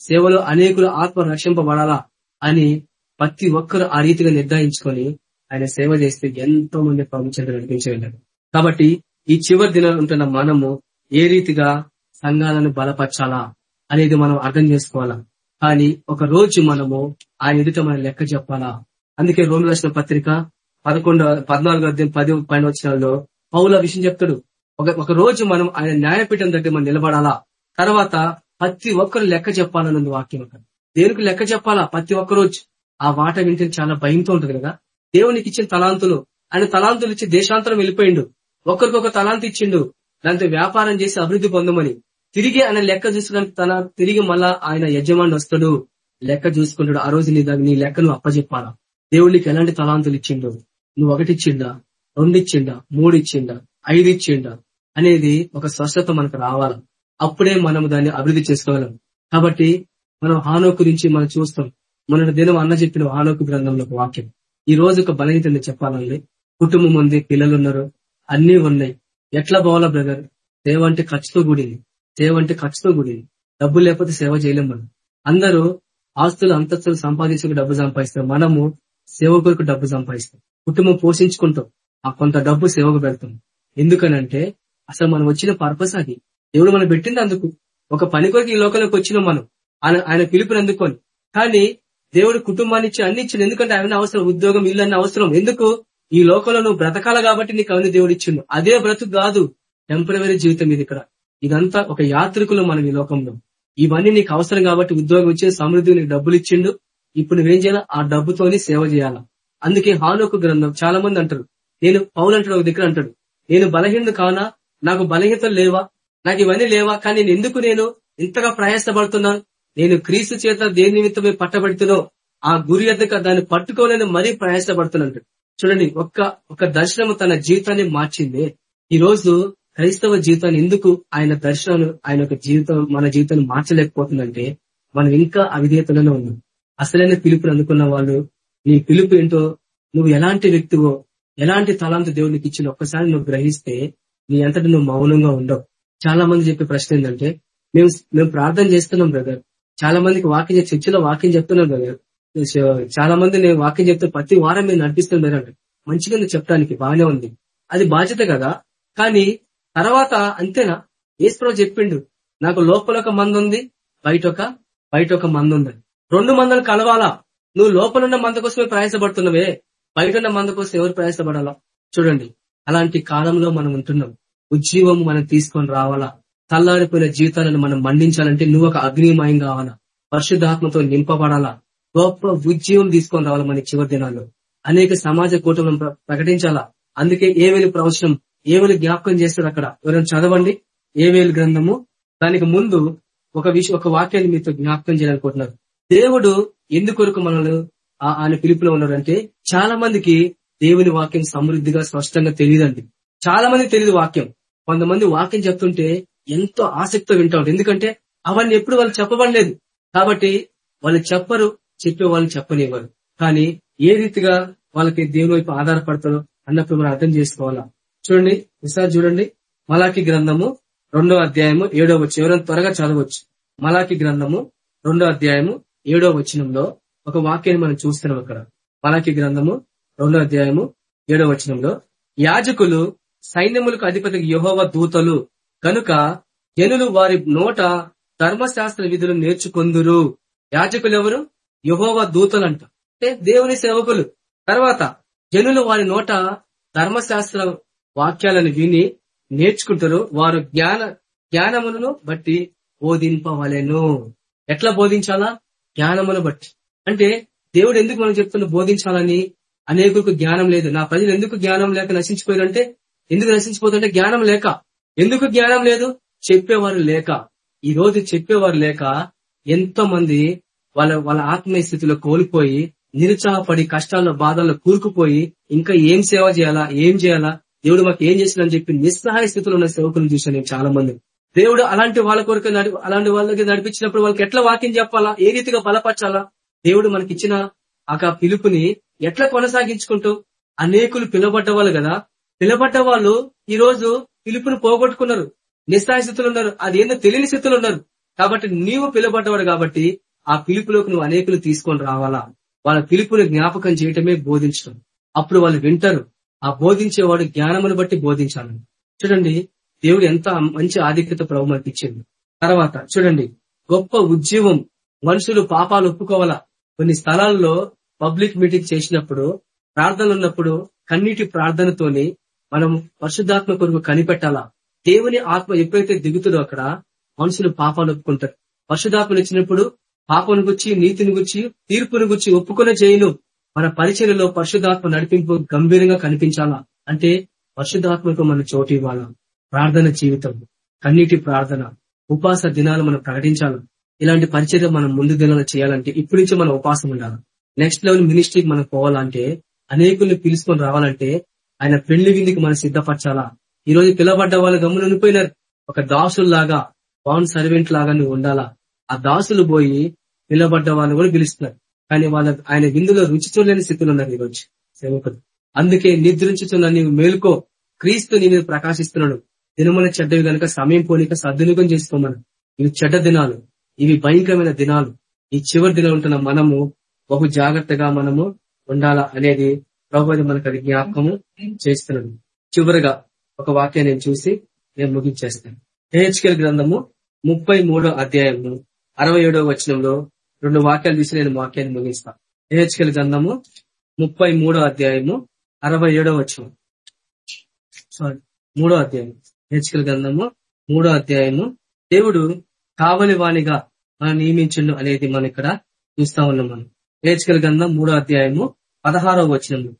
[SPEAKER 5] సేవలో అనేకులు ఆత్మ రక్షింపబడాలా? అని ప్రతి ఒక్కరు ఆ రీతిగా నిర్ధారించుకొని ఆయన సేవ చేస్తే ఎంతో మంది ప్రపంచంలో నడిపించగలరు కాబట్టి ఈ చివరి దినాలు ఉంటున్న మనము ఏ రీతిగా సంఘాలను బలపరచాలా? అనేది మనం అర్థం చేసుకోవాలా? కానీ ఒక రోజు మనము ఆయన ఎదుట మనం లెక్క చెప్పాలా? అందుకే రోమి రాసిన పత్రిక పదకొండు పద్నాలుగు అధ్యాయం పది పైన వచ్చినాల్లో పౌల విషయం చెప్తాడు. ఒక ఒక రోజు మనం ఆయన న్యాయపీఠం దగ్గర మనం నిలబడాలా? తర్వాత ప్రతి ఒక్కరు లెక్క చెప్పాలన్నది వాక్యం అక్కడ. దేవునికి లెక్క చెప్పాలా ప్రతి ఒక్క రోజు? ఆ వాట వింటే చాలా భయంతో ఉంటుంది కదా? దేవునికి ఇచ్చిన తలాంతులు. ఆయన తలాంతులు ఇచ్చి దేశాంతరం వెళ్ళిపోయిండు. ఒకరికొక తలాంతి ఇచ్చిండు. దాంతో వ్యాపారం చేసి అభివృద్ధి పొందమని. తిరిగి ఆయన లెక్క చూసుకోవడానికి తన తిరిగి మళ్ళా ఆయన యజమాని వస్తాడు. లెక్క చూసుకుంటాడు. ఆ రోజు నీ నీ నీ లెక్కను అప్పచెప్పాలా దేవుడికి ఎలాంటి తలాంతులు ఇచ్చిండు? నువ్వు ఒకటి ఇచ్చిండా? రెండు ఇచ్చిండా? మూడు ఇచ్చిండా? ఐదు ఇచ్చిండా? అనేది ఒక స్పష్టత మనకు రావాలి? అప్పుడే మనం దాన్ని అభివృద్ధి చేసుకోగలం. కాబట్టి మనం హానోకు గురించి మనం చూస్తాం. మన దినం అన్న చెప్పిన హానోకు గ్రంథంలో ఒక వాక్యం. ఈ రోజు ఒక బలహీనతని చెప్పాలండి. కుటుంబం ఉంది పిల్లలు ఉన్నారు అన్ని ఉన్నాయి. ఎట్లా పోవాలా బ్రదర్? దేవంటే ఖర్చుతో కూడింది. సేవ అంటే ఖర్చుతో కూడింది. డబ్బు లేకపోతే సేవ చేయలేము మనం. అందరూ ఆస్తులు అంతస్తులు సంపాదించుకు డబ్బు సంపాదిస్తాం మనము సేవ కొరకు డబ్బు సంపాదిస్తాం. కుటుంబం పోషించుకుంటాం. ఆ కొంత డబ్బు సేవకు పెడతాం. ఎందుకనంటే అసలు మనం వచ్చిన పర్పస్ అది. దేవుడు మనం పెట్టింది అందుకు. ఒక పని కొరకు ఈ లోకంలోకి వచ్చినాం మనం. ఆయన ఆయన పిలుపుని అందుకొని. కానీ దేవుడు కుటుంబాన్ని ఇచ్చి అన్ని ఇచ్చిండు. ఎందుకంటే ఆయన అవసరం ఉద్యోగం ఇల్లు అన్న అవసరం. ఎందుకు? ఈ లోకంలో నువ్వు బ్రతకాల కాబట్టి నీకు అవన్నీ దేవుడు ఇచ్చిండు. అదే బ్రతుకు కాదు. టెంపరవరీ జీవితం ఇది ఇక్కడ. ఇదంతా ఒక యాత్రికులు మనం ఈ లోకంలో. ఇవన్నీ నీకు అవసరం కాబట్టి ఉద్యోగం ఇచ్చే సమృద్ధి నీకు డబ్బులు ఇచ్చిండు. ఇప్పుడు నువ్వేం చేయాలా? ఆ డబ్బుతోని సేవ చేయాలా? అందుకే హానోకు గ్రంథం చాలా మంది అంటారు. నేను పౌలు అంటాడు ఒక దగ్గర అంటాడు. నేను బలహీన కానా నాకు బలహీనతలు లేవా? నాకు ఇవన్నీ లేవా? కానీ నేను ఎందుకు నేను ఇంతగా ప్రయాసపడుతున్నాను? నేను క్రీస్తు చేత దేని నిమిత్తమే పట్టబడుతున్నో ఆ గురి ఎద్దక దాన్ని పట్టుకోలేని మరీ ప్రయాసపడుతున్నాడు చూడండి ఒక్క ఒక దర్శనం తన జీవితాన్ని మార్చింది. ఈ రోజు క్రైస్తవ జీవితాన్ని ఎందుకు ఆయన దర్శనాలు ఆయన యొక్క జీవితం మన జీవితాన్ని మార్చలేకపోతుందంటే మనం ఇంకా అవిధేయతలోనే ఉన్నాం. అసలైన పిలుపుని అందుకున్న వాళ్ళు నీ పిలుపు ఏంటో నువ్వు ఎలాంటి వ్యక్తివో ఎలాంటి తలాంత దేవునికి ఇచ్చిన ఒక్కసారి నువ్వు గ్రహిస్తే నీ అంతటి నువ్వు మౌనంగా ఉండవు. చాలా మంది చెప్పే ప్రశ్న ఏంటంటే మేము మేము ప్రార్థన చేస్తున్నాం బ్రదర్. చాలా మందికి వాక్యం చర్చిలో వాక్యం చెప్తున్నాం బ్రదర్. చాలా మంది నేను వాక్యం చెప్తే ప్రతి వారం మీరు నడిపిస్తున్నాం అంటే మంచిగా నువ్వు చెప్పడానికి బాగానే ఉంది. అది బాధ్యత కదా. కానీ తర్వాత అంతేనా? ఈశ్వరుడు చెప్పిండు నాకు లోపల ఒక మంది ఉంది బయట ఒక బయట ఒక మంది ఉంది రెండు మందులు కలవాలా? నువ్వు లోపలున్న మంద కోసమే ప్రయాసపడుతున్నావే బయట ఉన్న మంద కోసం ఎవరు ప్రయాసపడాలా? చూడండి అలాంటి కాలంలో మనం ఉంటున్నాం. ఉజ్జీవం మనం తీసుకొని రావాలా? తల్లారిపోయిన జీవితాలను మనం మండించాలంటే నువ్వు ఒక అగ్నిమయం కావాలా? పరిశుద్ధాత్మతో నింపబడాలా? గొప్ప ఉజ్జీవం తీసుకొని రావాలా మన చివరి దినాల్లో? అనేక సమాజ కూటమి ప్రకటించాలా? అందుకే ఏమేమి ప్రవచనం ఏవేలు జ్ఞాపకం చేస్తారు అక్కడ? ఎవరైనా చదవండి. ఏవేలు గ్రంథము. దానికి ముందు ఒక విషయం ఒక వాక్యాన్ని మీతో జ్ఞాపకం చేయాలనుకుంటున్నారు. దేవుడు ఎందుకొరకు మనల్ని ఆయన పిలుపులో ఉన్నారంటే చాలా మందికి దేవుని వాక్యం సమృద్ధిగా స్పష్టంగా తెలియదండి. చాలా మంది తెలియదు వాక్యం. కొంతమంది వాక్యం చెప్తుంటే ఎంతో ఆసక్తితో వింటారు ఎందుకంటే అవన్నీ ఎప్పుడు వాళ్ళు చెప్పబడలేదు. కాబట్టి వాళ్ళు చెప్పరు చెప్పే వాళ్ళు చెప్పనివ్వరు. కానీ ఏ రీతిగా వాళ్ళకి దేవుని వైపు ఆధారపడతారో అన్నప్పుడు మనం అర్థం చేసుకోవాలా? చూడండి ఈసారి చూడండి. మలాకి గ్రంథము రెండో అధ్యాయము ఏడో వచ్చి ఎవరైనా త్వరగా చదవచ్చు. మలాకి గ్రంథము రెండో అధ్యాయము ఏడో వచనంలో ఒక వాక్యాన్ని మనం చూస్తున్నాం అక్కడ. మలాకి గ్రంథము రెండో అధ్యాయము ఏడో వచనంలో యాజకులు సైన్యములకు అధిపతి యహోవ దూతలు కనుక జనులు వారి నోట ధర్మశాస్త్ర విధులు నేర్చుకొందురు. యాజకులు ఎవరు యహోవ దూతలు అంట అంటే దేవుని సేవకులు. తర్వాత జనులు వారి నోట ధర్మశాస్త్ర వాక్యాలను విని నేర్చుకుంటారు. వారు జ్ఞాన జ్ఞానములను బట్టి బోధింపవలెను. ఎట్లా బోధించాలా? జ్ఞానమును బట్టి. అంటే దేవుడు ఎందుకు మనం చెప్తున్న బోధించాలని అనేకులకు జ్ఞానం లేదు. నా ప్రజలు ఎందుకు జ్ఞానం లేక నశించిపోయారంటే ఎందుకు నశించిపోతుంటే జ్ఞానం లేక. ఎందుకు జ్ఞానం లేదు? చెప్పేవారు లేక. ఈ రోజు చెప్పేవారు లేక ఎంతో మంది వాళ్ళ వాళ్ళ ఆత్మీయ స్థితిలో కోల్పోయి నిరుత్సాహపడి కష్టాల్లో బాధల్లో కూరుకుపోయి ఇంకా ఏం సేవ చేయాలా? ఏం చేయాలా? దేవుడు మాకు ఏం చేసిందని చెప్పి నిస్సహాయ స్థితిలో ఉన్న సేవకులను చూశాను నేను చాలా మంది దేవుడు అలాంటి వాళ్ళ కొరకు అలాంటి వాళ్ళకి నడిపించినప్పుడు వాళ్ళకి ఎట్లా వాక్యం చెప్పాలా? ఏ రీతిగా బలపరచాలా? దేవుడు మనకిచ్చిన ఆ పిలుపుని ఎట్లా కొనసాగించుకుంటూ అనేకులు పిలబడ్డ వాళ్ళు కదా పిలబడ్డ వాళ్ళు ఈ రోజు పిలుపుని పోగొట్టుకున్నారు. నిస్సాయ స్థితులు ఉన్నారు. అది ఏందో తెలియని స్థితులు ఉన్నారు. కాబట్టి నీవు పిలబడ్డవాడు కాబట్టి ఆ పిలుపులోకి నువ్వు అనేకులు తీసుకొని రావాలా? వాళ్ళ పిలుపుని జ్ఞాపకం చేయటమే బోధించడం అప్పుడు వాళ్ళు వింటారు. ఆ బోధించేవాడు జ్ఞానమును బట్టి బోధించాలని చూడండి దేవుడు ఎంత మంచి ఆధిక్యత ప్రభు మనకి ఇచ్చింది తర్వాత చూడండి గొప్ప ఉద్యమం మనుషులు పాపాలు ఒప్పుకోవాలా? కొన్ని స్థలాల్లో పబ్లిక్ మీటింగ్ చేసినప్పుడు ప్రార్థనలు ఉన్నప్పుడు కన్నీటి ప్రార్థనతోని మనం పరిశుద్ధాత్మ కొరకు కనిపెట్టాలా? దేవుని ఆత్మ ఎప్పుడైతే దిగుతుందో అక్కడ మనుషులు పాపాలు ఒప్పుకుంటారు. పరిశుధాత్మలు ఇచ్చినప్పుడు పాపను గుచ్చి నీతిని గుచ్చి తీర్పును గుచ్చి ఒప్పుకునే చేయను మన పరిచయలో పరిశుధాత్మ నడిపింపు గంభీరంగా కనిపించాలా? అంటే పరిశుధాత్మకు మనం చోటు ఇవ్వాలా? ప్రార్థన జీవితం కన్నీటి ప్రార్థన ఉపాస దినాలు మనం ప్రకటించాలి? ఇలాంటి పరిచర్య మనం ముందు దినాలు చేయాలంటే ఇప్పటి నుంచి మనం ఉపాసం ఉండాలి? నెక్స్ట్ లెవెల్ మినిస్ట్రీకి మనం పోవాలంటే అనేకుల్ని పిలుచుకొని రావాలంటే ఆయన పెళ్ళి విందుకి మనం సిద్ధపరచాలా? ఈ రోజు పిలబడ్డ వాళ్ళు గమ్మునిపోయినారు ఒక దాసుల్లాగా బాన్ సర్వెంట్ లాగా నువ్వు ఉండాలా? ఆ దాసులు పోయి పిలబడ్డ వాళ్ళు కూడా పిలుస్తున్నారు. కానీ వాళ్ళ ఆయన విందులో రుచి చూడలేని స్థితిలో ఉన్నారు ఈరోజు సేవకులు. అందుకే నిద్రించుతున్న నీవు మేలుకో. క్రీస్తు నీ మీద ప్రకాశిస్తున్నాడు. దినముల చెడ్డవి కనుక సమయం పోనీక సద్వినియోగం చేసుకోమను. ఇవి చెడ్డ దినాలు. ఇవి భయంకరమైన దినాలు. ఈ చివరి దినం ఉంటున్న మనము బహు జాగ్రత్తగా మనము ఉండాలా అనేది ప్రభుత్వం మనకు అది జ్ఞాపకము చేస్తున్నాడు. చివరిగా ఒక వాక్యాన్ని నేను చూసి నేను ముగించేస్తాను. హెచ్కెల్ గ్రంథము ముప్పై మూడో అధ్యాయము అరవై ఏడో వచనంలో రెండు వాక్యాలు తీసి నేను వాక్యాన్ని ముగిస్తా. ఏహెచ్కల్ గ్రంథము ముప్పై మూడో అధ్యాయము అరవై ఏడో సారీ మూడో అధ్యాయం. ఏహెచ్కల్ గ్రంథము మూడో అధ్యాయము దేవుడు కావలి వాణిగా మనం నియమించండు అనేది మనం ఇక్కడ చూస్తా ఉన్నాం మనం. ఏహెచ్కల్ గ్రంథం మూడో అధ్యాయము పదహారో వచనము.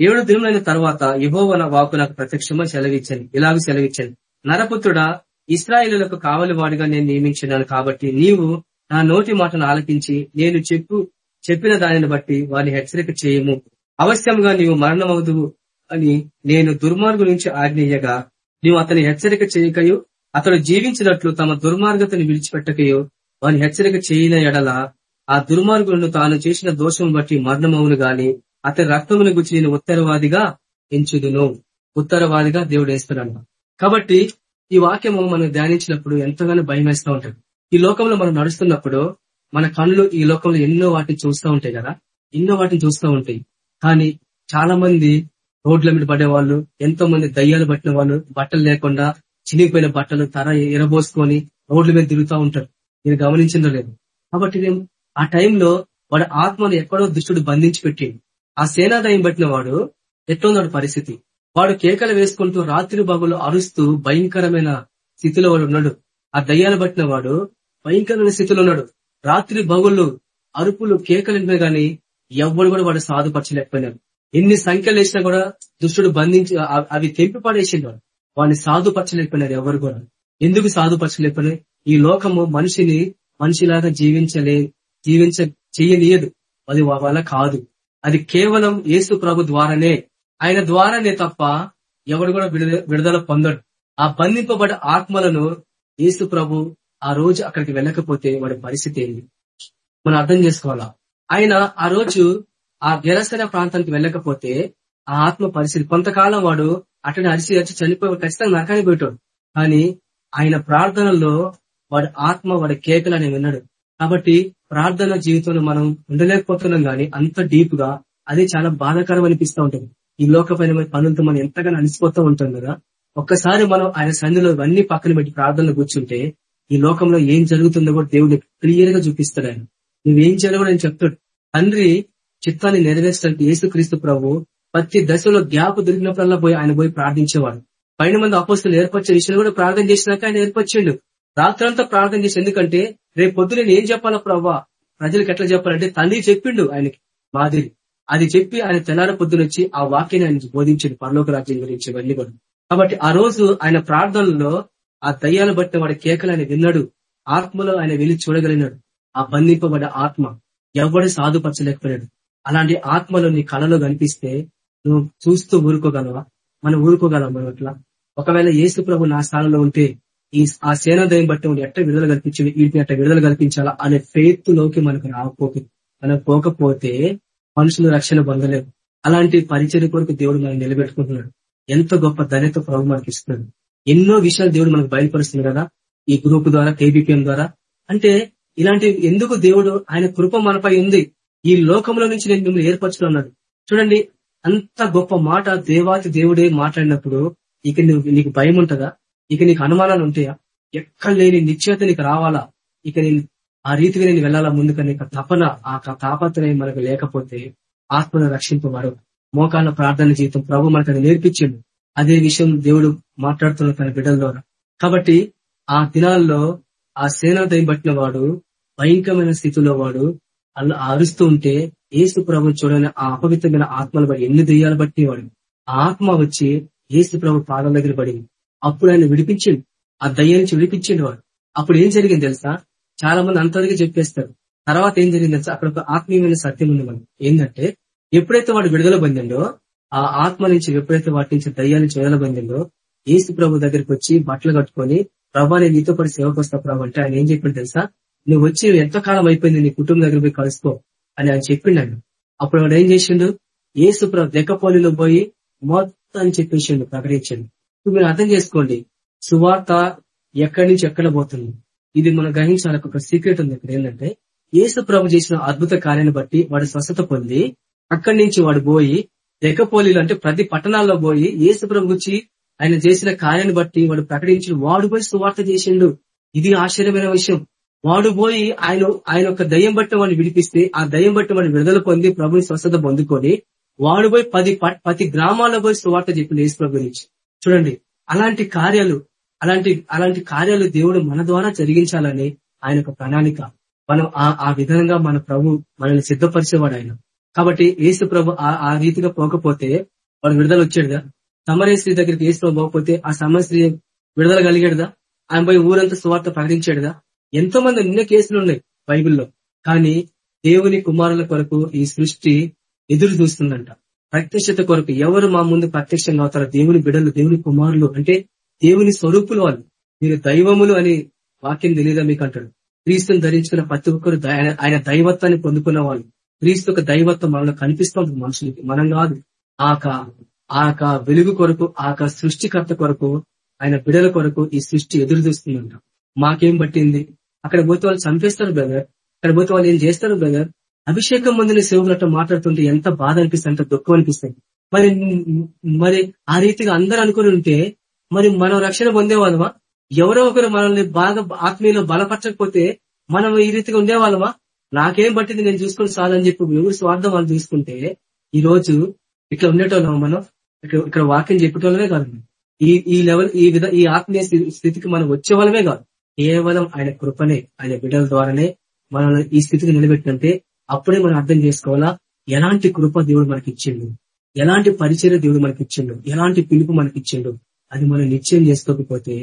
[SPEAKER 5] ఏడు దినములైన తర్వాత యహోవన వాకు నాకు ప్రత్యక్షమై సెలవిచ్చాను. ఇలాగ సెలవిచ్చాను. నరపుత్రుడా ఇస్రాయిలకు కావలి వాడిగా నేను నియమించినాను కాబట్టి నీవు నా నోటి మాటను ఆలకించి నేను చెప్పు చెప్పిన దానిని బట్టి వారిని హెచ్చరిక చేయము. అవశ్యంగా నీవు మరణమవుదువు అని నేను దుర్మార్గు నుంచి ఆజ్ఞయ్యగా నీవు అతని హెచ్చరిక చేయకయో అతడు జీవించినట్లు తమ దుర్మార్గతను విడిచిపెట్టకయో వాని హెచ్చరిక చేయన ఎడల ఆ దుర్మార్గులను తాను చేసిన దోషం బట్టి మరణమవును గాని అతని రక్తమును గురించి నేను ఉత్తరవాదిగా ఎంచుదును. ఉత్తరవాదిగా దేవుడు వేస్తున్నాడు కాబట్టి ఈ వాక్యము మనం ధ్యానించినప్పుడు ఎంతగానో భయం వేస్తూ ఉంటుంది. ఈ లోకంలో మనం నడుస్తున్నప్పుడు మన కళ్ళు ఈ లోకంలో ఎన్నో వాటిని చూస్తూ ఉంటాయి కదా? ఎన్నో వాటిని చూస్తూ ఉంటాయి. కానీ చాలా మంది రోడ్ల మీద పడేవాళ్ళు ఎంతో మంది దయ్యాలు పట్టిన వాళ్ళు బట్టలు లేకుండా చినిగిపోయిన బట్టలు తర ఎరబోసుకొని రోడ్ల మీద తిరుగుతూ ఉంటారు. మీరు గమనించిందో లేదు. కాబట్టి ఆ టైంలో వాడు ఆత్మను ఎక్కడో దుష్టుడు బంధించి పెట్టి ఆ సేనాదయం పట్టిన వాడు ఎట్లున్నాడు పరిస్థితి? వాడు కేకలు వేసుకుంటూ రాత్రి బాగులు అరుస్తూ భయంకరమైన స్థితిలో వాడు ఉన్నాడు. ఆ దయ్యాలు పట్టిన వాడు భయంకరమైన స్థితిలో ఉన్నాడు. రాత్రి బగుళ్ళు అరుపులు కేకలు గాని ఎవ్వడు కూడా వాడు సాధుపరచలేకపోయినారు ఎన్ని సంఖ్యలు వేసినా కూడా దుష్టుడు బంధించి అవి తెంపి పడేసిండు వాడిని సాధుపరచలేకపోయినారు ఎవరు కూడా. ఎందుకు సాధుపరచలేకపోయినారు ఈ లోకము మనిషిని మనిషిలాగా జీవించలే జీవించ చెయ్యనీయదు అది వల్ల కాదు. అది కేవలం యేసు ప్రభు ద్వారానే. ఆయన ద్వారానే తప్ప ఎవడు కూడా విడుదల పొందడు. ఆ బంధింపబడ్డ ఆత్మలను యేసు ప్రభు ఆ రోజు అక్కడికి వెళ్ళకపోతే వాడి పరిస్థితి ఏంది? మనం అర్థం చేసుకోవాలా? ఆయన ఆ రోజు ఆ గెరసన ప్రాంతానికి వెళ్ళకపోతే ఆ ఆత్మ పరిస్థితి కొంతకాలం వాడు అటని అరిసి అరిచి చనిపోయి ఖచ్చితంగా నరకానికి పెట్టాడు కానీ ఆయన ప్రార్థనల్లో వాడి ఆత్మ వాడి కేకలు అని విన్నాడు. కాబట్టి ప్రార్థన జీవితంలో మనం ఉండలేకపోతున్నాం గానీ అంత డీప్గా అది చాలా బాధాకరం అనిపిస్తూ ఉంటుంది. ఈ లోకపైన పనులతో మనం ఎంతగానో అలసిపోతూ ఉంటాం కదా. ఒక్కసారి మనం ఆయన సన్నిలో ఇవన్నీ పక్కన పెట్టి ప్రార్థనలు కూర్చుంటే ఈ లోకంలో ఏం జరుగుతుందో కూడా దేవుడు క్లియర్గా చూపిస్తాడు ఆయన. నువ్వేం చేయాలో నేను చెప్తాడు. తండ్రి చిత్తాన్ని నెరవేర్చడానికి యేసుక్రీస్తు ప్రభు ప్రతి దశలో గ్యాప్ దొరికినప్పుడల్లా పోయి ఆయన పోయి ప్రార్థించేవాడు. పైన మంది అపోస్తులు ఏర్పరిచే విషయాలు కూడా ప్రార్థన చేసినాక ఆయన ఏర్పరిచిండు. రాత్రంతా ప్రార్థన చేసి ఎందుకంటే రేపు పొద్దు నేను ఏం చెప్పాలా ప్రవ్వా ప్రజలకు ఎట్లా చెప్పాలంటే తండ్రి చెప్పిండు ఆయనకి మాదిరి. అది చెప్పి ఆయన తెల్లార పొద్దునొచ్చి ఆ వాక్యాన్ని ఆయన బోధించండి. పరలోక రాజ్యం గురించి ఇవన్నీ కూడా. కాబట్టి ఆ రోజు ఆయన ప్రార్థనలో ఆ దయ్యాలు బట్టి వాడి కేకలు ఆయన విన్నాడు. ఆత్మలో ఆయన వెళ్ళి చూడగలిగినాడు. ఆ బంధింపబడ్డ ఆత్మ ఎవడు సాధుపరచలేకపోయాడు. అలాంటి ఆత్మలో నీ కళలో కనిపిస్తే నువ్వు చూస్తూ ఊరుకోగలవా? మనం ఊరుకోగలం మనం అట్లా ఒకవేళ యేసు ప్రభు నా స్థానంలో ఉంటే ఈ ఆ సేనాదయం బట్టి ఎట్ట విడుదల కల్పించింది వీటిని ఎట్ట విడుదల కల్పించాలా అనే ఫెయిత్లోకి మనకు రాకపోతే మనం పోకపోతే మనుషులు రక్షణ పొందలేవు అలాంటి పరిచయ కొరకు దేవుడు మనం నిలబెట్టుకుంటున్నాడు. ఎంత గొప్ప ధన్యత ప్రభు మనకి ఇస్తున్నాడు ఎన్నో విషయాలు దేవుడు మనకు బయలుపరుస్తుంది కదా ఈ గ్రూప్ ద్వారా కేబిపిఎం ద్వారా. అంటే ఇలాంటి ఎందుకు దేవుడు ఆయన కృప మనపై ఉంది? ఈ లోకంలో నుంచి నేను మిమ్మల్ని ఏర్పరచుకున్నాడు చూడండి అంత గొప్ప మాట దేవాతి దేవుడే మాట్లాడినప్పుడు ఇక నువ్వు నీకు భయం ఉంటుందా? ఇక నీకు అనుమానాలు ఉంటాయా? ఎక్కడ లేని నిశ్చయత నీకు రావాలా? ఇక నేను ఆ రీతిగా నేను వెళ్ళాలా ముందుగా నీకు తపన ఆ తాపత్రయం మనకు లేకపోతే ఆత్మను రక్షింపబడు మోకాళ్ళ ప్రార్థన జీవితం ప్రభు మనకు అది నేర్పించిండు. అదే విషయం దేవుడు మాట్లాడుతున్న తన బిడ్డల ద్వారా. కాబట్టి ఆ దినాల్లో ఆ సేనాదయం పట్టిన వాడు భయంకరమైన స్థితిలో వాడు అలా అరుస్తూ ఉంటే ఏసు ప్రభు చూడని ఆ అపవిత్రమైన ఆత్మలు బట్టి ఎన్ని దెయ్యాలు బట్టి వాడు. ఆ ఆత్మ వచ్చి ఏసు ప్రభు పాదం దగ్గర పడింది. అప్పుడు ఆయన విడిపించిండు. ఆ దయ్య నుంచి విడిపించిండు వాడు. అప్పుడు ఏం జరిగింది తెలుసా? చాలా మంది అంతదిగా చెప్పేస్తారు. తర్వాత ఏం జరిగింది తెలుసా? అక్కడ ఒక ఆత్మీయమైన సత్యం ఉంది మనం ఏంటంటే ఎప్పుడైతే వాడు విడుదల పొందిండో ఆ ఆత్మ నుంచి ఎప్పుడైతే వాటి నుంచి దయ్యాల నుంచి విడుదల పొందిండో ఏసు ప్రభు దగ్గరికి వచ్చి బట్టలు కట్టుకొని ప్రభా నేను నీతో పాటు సేవకు వస్తా ప్రభు అంటే ఆయన ఏం చెప్పిండు తెలుసా? నువ్వు వచ్చి ఎంత కాలం అయిపోయింది నీ కుటుంబం దగ్గర పోయి కలుసుకో అని ఆయన చెప్పిండు అప్పుడు వాడు ఏం చేసిండు? ఏసు ప్రభు దెక్కపోలిలో పోయి మొత్తం చెప్పేసిండు ప్రకటించండు. ఇప్పుడు మీరు అర్థం చేసుకోండి సువార్త ఎక్కడి నుంచి ఎక్కడ పోతుంది? ఇది మనం గ్రహించాలి ఒక సీక్రెట్ ఉంది. ఇక్కడ ఏంటంటే యేసు ప్రభు చేసిన అద్భుత కార్యాన్ని బట్టి వాడు స్వస్థత పొంది అక్కడి నుంచి వాడు పోయి దెక్కపోలిలు అంటే ప్రతి పట్టణాల్లో పోయి యేసు ప్రభు గురించి ఆయన చేసిన కార్యాన్ని బట్టి వాడు ప్రకటించి వాడు పోయి సువార్త చేసిండు. ఇది ఆశ్చర్యమైన విషయం. వాడు పోయి ఆయన ఆయన ఒక దయ్యం బట్టి వాడిని విడిపిస్తే ఆ దయ్యం బట్టి వాడిని విడుదల పొంది ప్రభుని స్వస్థత పొందుకొని వాడు పోయి పది ప్రతి గ్రామాల్లో పోయి సువార్త చెప్పింది యేసు ప్రభు గురించి. చూడండి అలాంటి కార్యాలు అలాంటి అలాంటి కార్యాలు దేవుడు మన ద్వారా జరిగించాలని ఆయన ఒక ప్రణాళిక. మనం ఆ విధంగా మన ప్రభు మనల్ని సిద్ధపరిచేవాడు ఆయన. కాబట్టి ఏసు ప్రభు ఆ రీతిగా పోకపోతే వాడు విడుదల వచ్చాడుగా స్త్రీ దగ్గరికి ఏసు ప్రభు పోకపోతే ఆ సమరశ్రీ విడుదల కలిగాడుదా? ఆయన పోయి ఊరంతా సువార్త ప్రకటించాడుదా? ఎంతో మంది నిన్న కేసులు ఉన్నాయి బైబిల్లో. కానీ దేవుని కుమారుల కొరకు ఈ సృష్టి ఎదురు చూస్తుందంట. ప్రత్యక్షత కొరకు ఎవరు మా ముందు ప్రత్యక్షంగా అవుతారో దేవుని బిడలు దేవుని కుమారులు అంటే దేవుని స్వరూపులు వాళ్ళు. మీరు దైవములు అని వాక్యం తెలియదా మీకు అంటాడు క్రీస్తుని ధరించుకున్న ప్రతి ఒక్కరు ఆయన దైవత్వాన్ని పొందుకున్న వాళ్ళు. క్రీస్తు యొక్క దైవత్వం మనలో కనిపిస్తుంది మనుషులకి. మనం కాదు. ఆక ఆక వెలుగు కొరకు ఆక సృష్టికర్త కొరకు ఆయన బిడల కొరకు ఈ సృష్టి ఎదురు చూస్తుందంట. మాకేం పట్టింది? అక్కడ పోతే వాళ్ళు చంపేస్తారు బ్రదర్ అక్కడ పోతే వాళ్ళు ఏం చేస్తారు బ్రదర్ అభిషేకం ముందు సేవలతో మాట్లాడుతుంటే ఎంత బాధ అనిపిస్తుంది ఎంత దుఃఖం అనిపిస్తుంది. మరి మరి ఆ రీతిగా అందరూ అనుకుని ఉంటే మరి మనం రక్షణ పొందేవాళ్ళమా? ఎవరో ఒకరు మనల్ని బాగా ఆత్మీయంలో బలపరచకపోతే మనం ఈ రీతిగా ఉండేవాళ్ళమా? నాకేం పట్టింది నేను చూసుకుని చాలని చెప్పి ఎవరు స్వార్థం వాళ్ళు చూసుకుంటే ఈ రోజు ఇట్లా ఉండేటోళ్ళం మనం ఇక్కడ ఇక్కడ వాక్యం చెప్పేటోళ్ళమే కాదు ఈ ఈ లెవెల్ ఈ విధ ఈ ఆత్మీయ స్థితికి మనం వచ్చే వాళ్ళమే కాదు. కేవలం ఆయన కృపనే ఆయన బిడ్డల ద్వారానే మనల్ని ఈ స్థితికి నిలబెట్టినంటే అప్పుడే మనం అర్థం చేసుకోవాలా ఎలాంటి కృప దేవుడు మనకి ఇచ్చిండు ఎలాంటి పరిచయ దేవుడు మనకి ఇచ్చిండు ఎలాంటి పిలుపు మనకి ఇచ్చిండు అది మనం నిశ్చయం చేసుకోకపోతే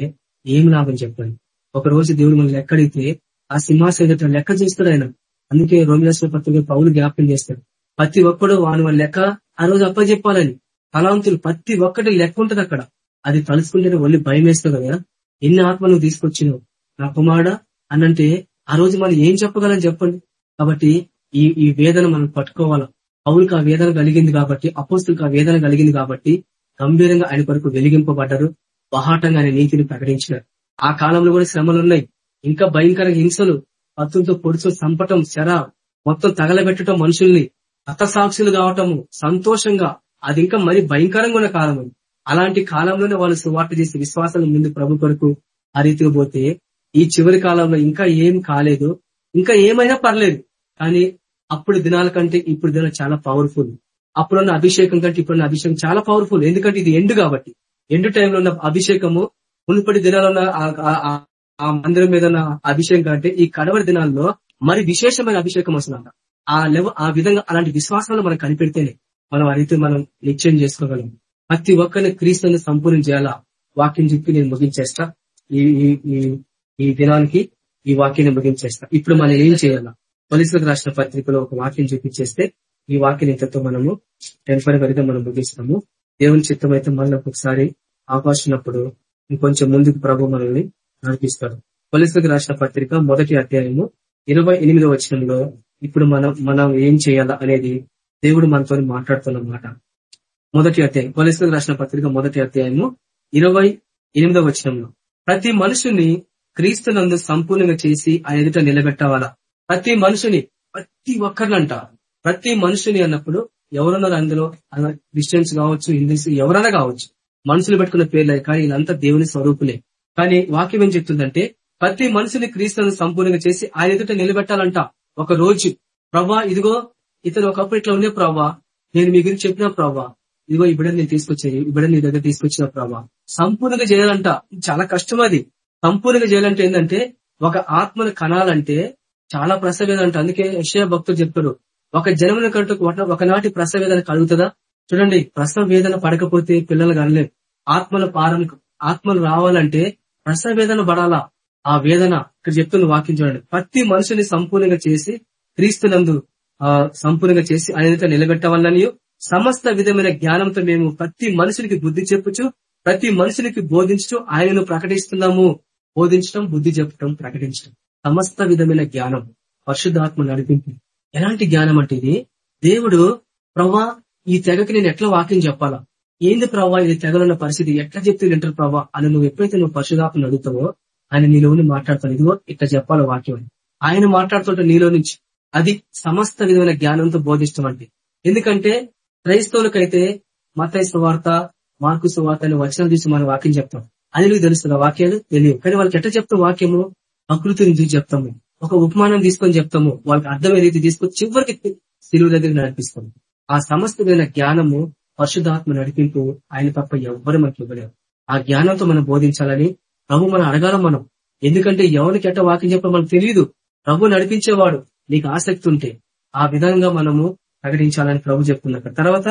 [SPEAKER 5] ఏం లాభం చెప్పండి? ఒక రోజు దేవుడు మనం లెక్కడితే ఆ సింహాసన లెక్క చేస్తాడు ఆయన. అందుకే రోమిలాశ్వర పత్రిక పౌలు జ్ఞాపకం చేస్తాడు. ప్రతి ఒక్కడు వాని వాళ్ళ లెక్క ఆ రోజు అప్పచెప్పాలని తలాంతులు ప్రతి ఒక్కటి లెక్క ఉంటది అక్కడ. అది తలుసుకుంటేనే ఒళ్ళు భయం వేస్తావు కదా. ఎన్ని ఆత్మలు తీసుకొచ్చినావు? నా కుమారుడ అనంటే ఆ రోజు మనం ఏం చెప్పగలని చెప్పండి. కాబట్టి ఈ ఈ వేదన మనం పట్టుకోవాలా? పౌరుకు ఆ వేదన కలిగింది కాబట్టి అపోస్తులకు ఆ వేదన కలిగింది కాబట్టి గంభీరంగా ఆయన కొరకు వెలిగింపబడ్డారు. బహాటంగా ఆయన నీతిని ప్రకటించినారు. ఆ కాలంలో కూడా శ్రమలు ఉన్నాయి ఇంకా భయంకర హింసలు పత్తులతో పొడుచు చంపటం శర మొత్తం తగలబెట్టడం మనుషుల్ని సాక్షులు కావటము సంతోషంగా అది ఇంకా మరి భయంకరంగా ఉన్న కాలం అలాంటి కాలంలోనే వాళ్ళు సువార్త చేసి విశ్వాసాల ముందు ప్రభు కొరకు ఆ రీతిగా పోతే ఈ చివరి కాలంలో ఇంకా ఏం కాలేదు ఇంకా ఏమైనా పర్లేదు. కానీ అప్పుడు దినాల కంటే ఇప్పుడు దినాలు చాలా పవర్ఫుల్ అప్పుడున్న అభిషేకం కంటే ఇప్పుడున్న అభిషేకం చాలా పవర్ఫుల్ ఎందుకంటే ఇది ఎండు కాబట్టి. ఎండు టైంలో ఉన్న అభిషేకము మునుపటి దినాలు ఉన్న ఆ మందిరం మీద ఉన్న అభిషేకం కంటే ఈ కడవరి దినాల్లో మరి విశేషమైన అభిషేకం వస్తుందంట ఆ లెవ ఆ విధంగా అలాంటి విశ్వాసాలు మనం కనిపెడితేనే మనం ఆ రీతి మనం నిశ్చయం చేసుకోగలం. ప్రతి ఒక్కరిని క్రీస్తుని సంపూర్ణం చేయాలా? వాక్యం చెప్పి నేను ముగించేస్తా. ఈ ఈ దినానికి ఈ వాక్యాన్ని ముగించేస్తా. ఇప్పుడు మనం ఏం చేయాలా? పోలీసులకు రాసిన పత్రికలో ఒక వాక్యం చూపించేస్తే ఈ వాక్యం ఇంతతో మనము టెంపరీగా మనం ముగిస్తాము. దేవుని చిత్తం అయితే మళ్ళీ ఒకసారి అవకాశం ఇంకొంచెం ముందుకు ప్రభు మనల్ని నడిపిస్తాడు. పోలీసులకు రాసిన పత్రిక మొదటి అధ్యాయము ఇరవై ఎనిమిదో వచనంలో ఇప్పుడు మనం మనం ఏం చేయాలా అనేది దేవుడు మనతో మాట్లాడుతున్నమాట. మొదటి అధ్యాయం పోలీసులకు రాసిన పత్రిక మొదటి అధ్యాయము ఇరవై ఎనిమిదో వచనంలో. ప్రతి మనుషుని క్రీస్తునందు సంపూర్ణంగా చేసి ఆ ఎదుట నిలబెట్టవాలా? ప్రతి మనుషుని ప్రతి ఒక్కరినంట. ప్రతి మనుషుని అన్నప్పుడు ఎవరున్నారు అందులో? క్రిస్టియన్స్ కావచ్చు హిందూస్ ఎవరైనా కావచ్చు. మనుషులు పెట్టుకున్న పేర్లే కానీ వీళ్ళంతా దేవుని స్వరూపులే. కానీ వాక్యం ఏం చెప్తుందంటే ప్రతి మనుషుని క్రీస్తులను సంపూర్ణంగా చేసి ఆయన ఎదుట నిలబెట్టాలంట ఒక రోజు. ప్రభా ఇదిగో ఇతను ఒకప్పుడు ఇట్లా ఉండే ప్రభా నేను మీ గురించి చెప్పిన ప్రభా ఇదిగో ఇబ్బడని నేను తీసుకొచ్చాను ఇబ్బడని నీ దగ్గర తీసుకొచ్చిన ప్రభా. సంపూర్ణంగా చేయాలంట. చాలా కష్టం అది. సంపూర్ణంగా చేయాలంటే ఏంటంటే ఒక ఆత్మను కనాలంటే చాలా ప్రసవేదంట. అందుకే యశయ భక్తులు చెప్పారు ఒక జన్మల కంటూ ఒకనాటి ప్రసవేదన కలుగుతుందా? చూడండి ప్రసవ వేదన పడకపోతే పిల్లలు కనలేదు ఆత్మల పారం ఆత్మలు రావాలంటే ప్రసవేదన పడాలా? ఆ వేదన ఇక్కడ చెప్తున్న వాక్యం చూడండి. ప్రతి మనుషుని సంపూర్ణంగా చేసి క్రీస్తునందు ఆ సంపూర్ణంగా చేసి ఆయనతో నిలబెట్టవాలనియో సమస్త విధమైన జ్ఞానంతో మేము ప్రతి మనుషునికి బుద్ధి చెప్పుచు ప్రతి మనుషునికి బోధించు ఆయనను ప్రకటిస్తున్నాము. బోధించడం బుద్ధి చెప్పడం ప్రకటించడం సమస్త విధమైన జ్ఞానం పరిశుద్ధాత్మ నడిపింపు. ఎలాంటి జ్ఞానం అంటే ఇది? దేవుడు ప్రవ్వా ఈ తెగకి నేను ఎట్లా వాక్యం చెప్పాలా? ఏంది ప్రభావ ఇది తెగలున్న పరిస్థితి? ఎట్లా చెప్తే వింటారు ప్రభావ అని నువ్వు ఎప్పుడైతే నువ్వు పరిశుధాత్మను అడుగుతావో ఆయన నీలోని మాట్లాడతాను ఇదిగో ఇట్లా చెప్పాలి వాక్యం ఆయన మాట్లాడుతుంటే నీలో నుంచి. అది సమస్త విధమైన జ్ఞానంతో బోధిస్తామండి. ఎందుకంటే క్రైస్తవులకైతే మతైస్వ వార్త మార్కు వార్త అనే వచనం తీసి మనం వాక్యం చెప్తాం. అని నువ్వు తెలుస్తుంది? వాక్యాలు తెలియవు. కానీ వాళ్ళకి ఎట్లా చెప్తాం వాక్యము? ప్రకృతిని చూసి చెప్తాము? ఒక ఉపమానం తీసుకొని చెప్తాము. వాళ్ళకి అర్థమయ్యే రీతి తీసుకొని చివరికి సిలువు దగ్గర నడిపిస్తాము. ఆ సమస్తమైన జ్ఞానము పరిశుధాత్మ నడిపింపు ఆయన తప్ప ఎవ్వరు మనకి ఇవ్వలేరు. ఆ జ్ఞానంతో మనం బోధించాలని ప్రభు మనం అడగాల మనం. ఎందుకంటే ఎవరికి ఎట్ట వాక్యం చెప్పడం మనకు తెలియదు ప్రభు నడిపించేవాడు. నీకు ఆసక్తి ఉంటే ఆ విధంగా మనము ప్రకటించాలని ప్రభు చెప్తున్నారు. తర్వాత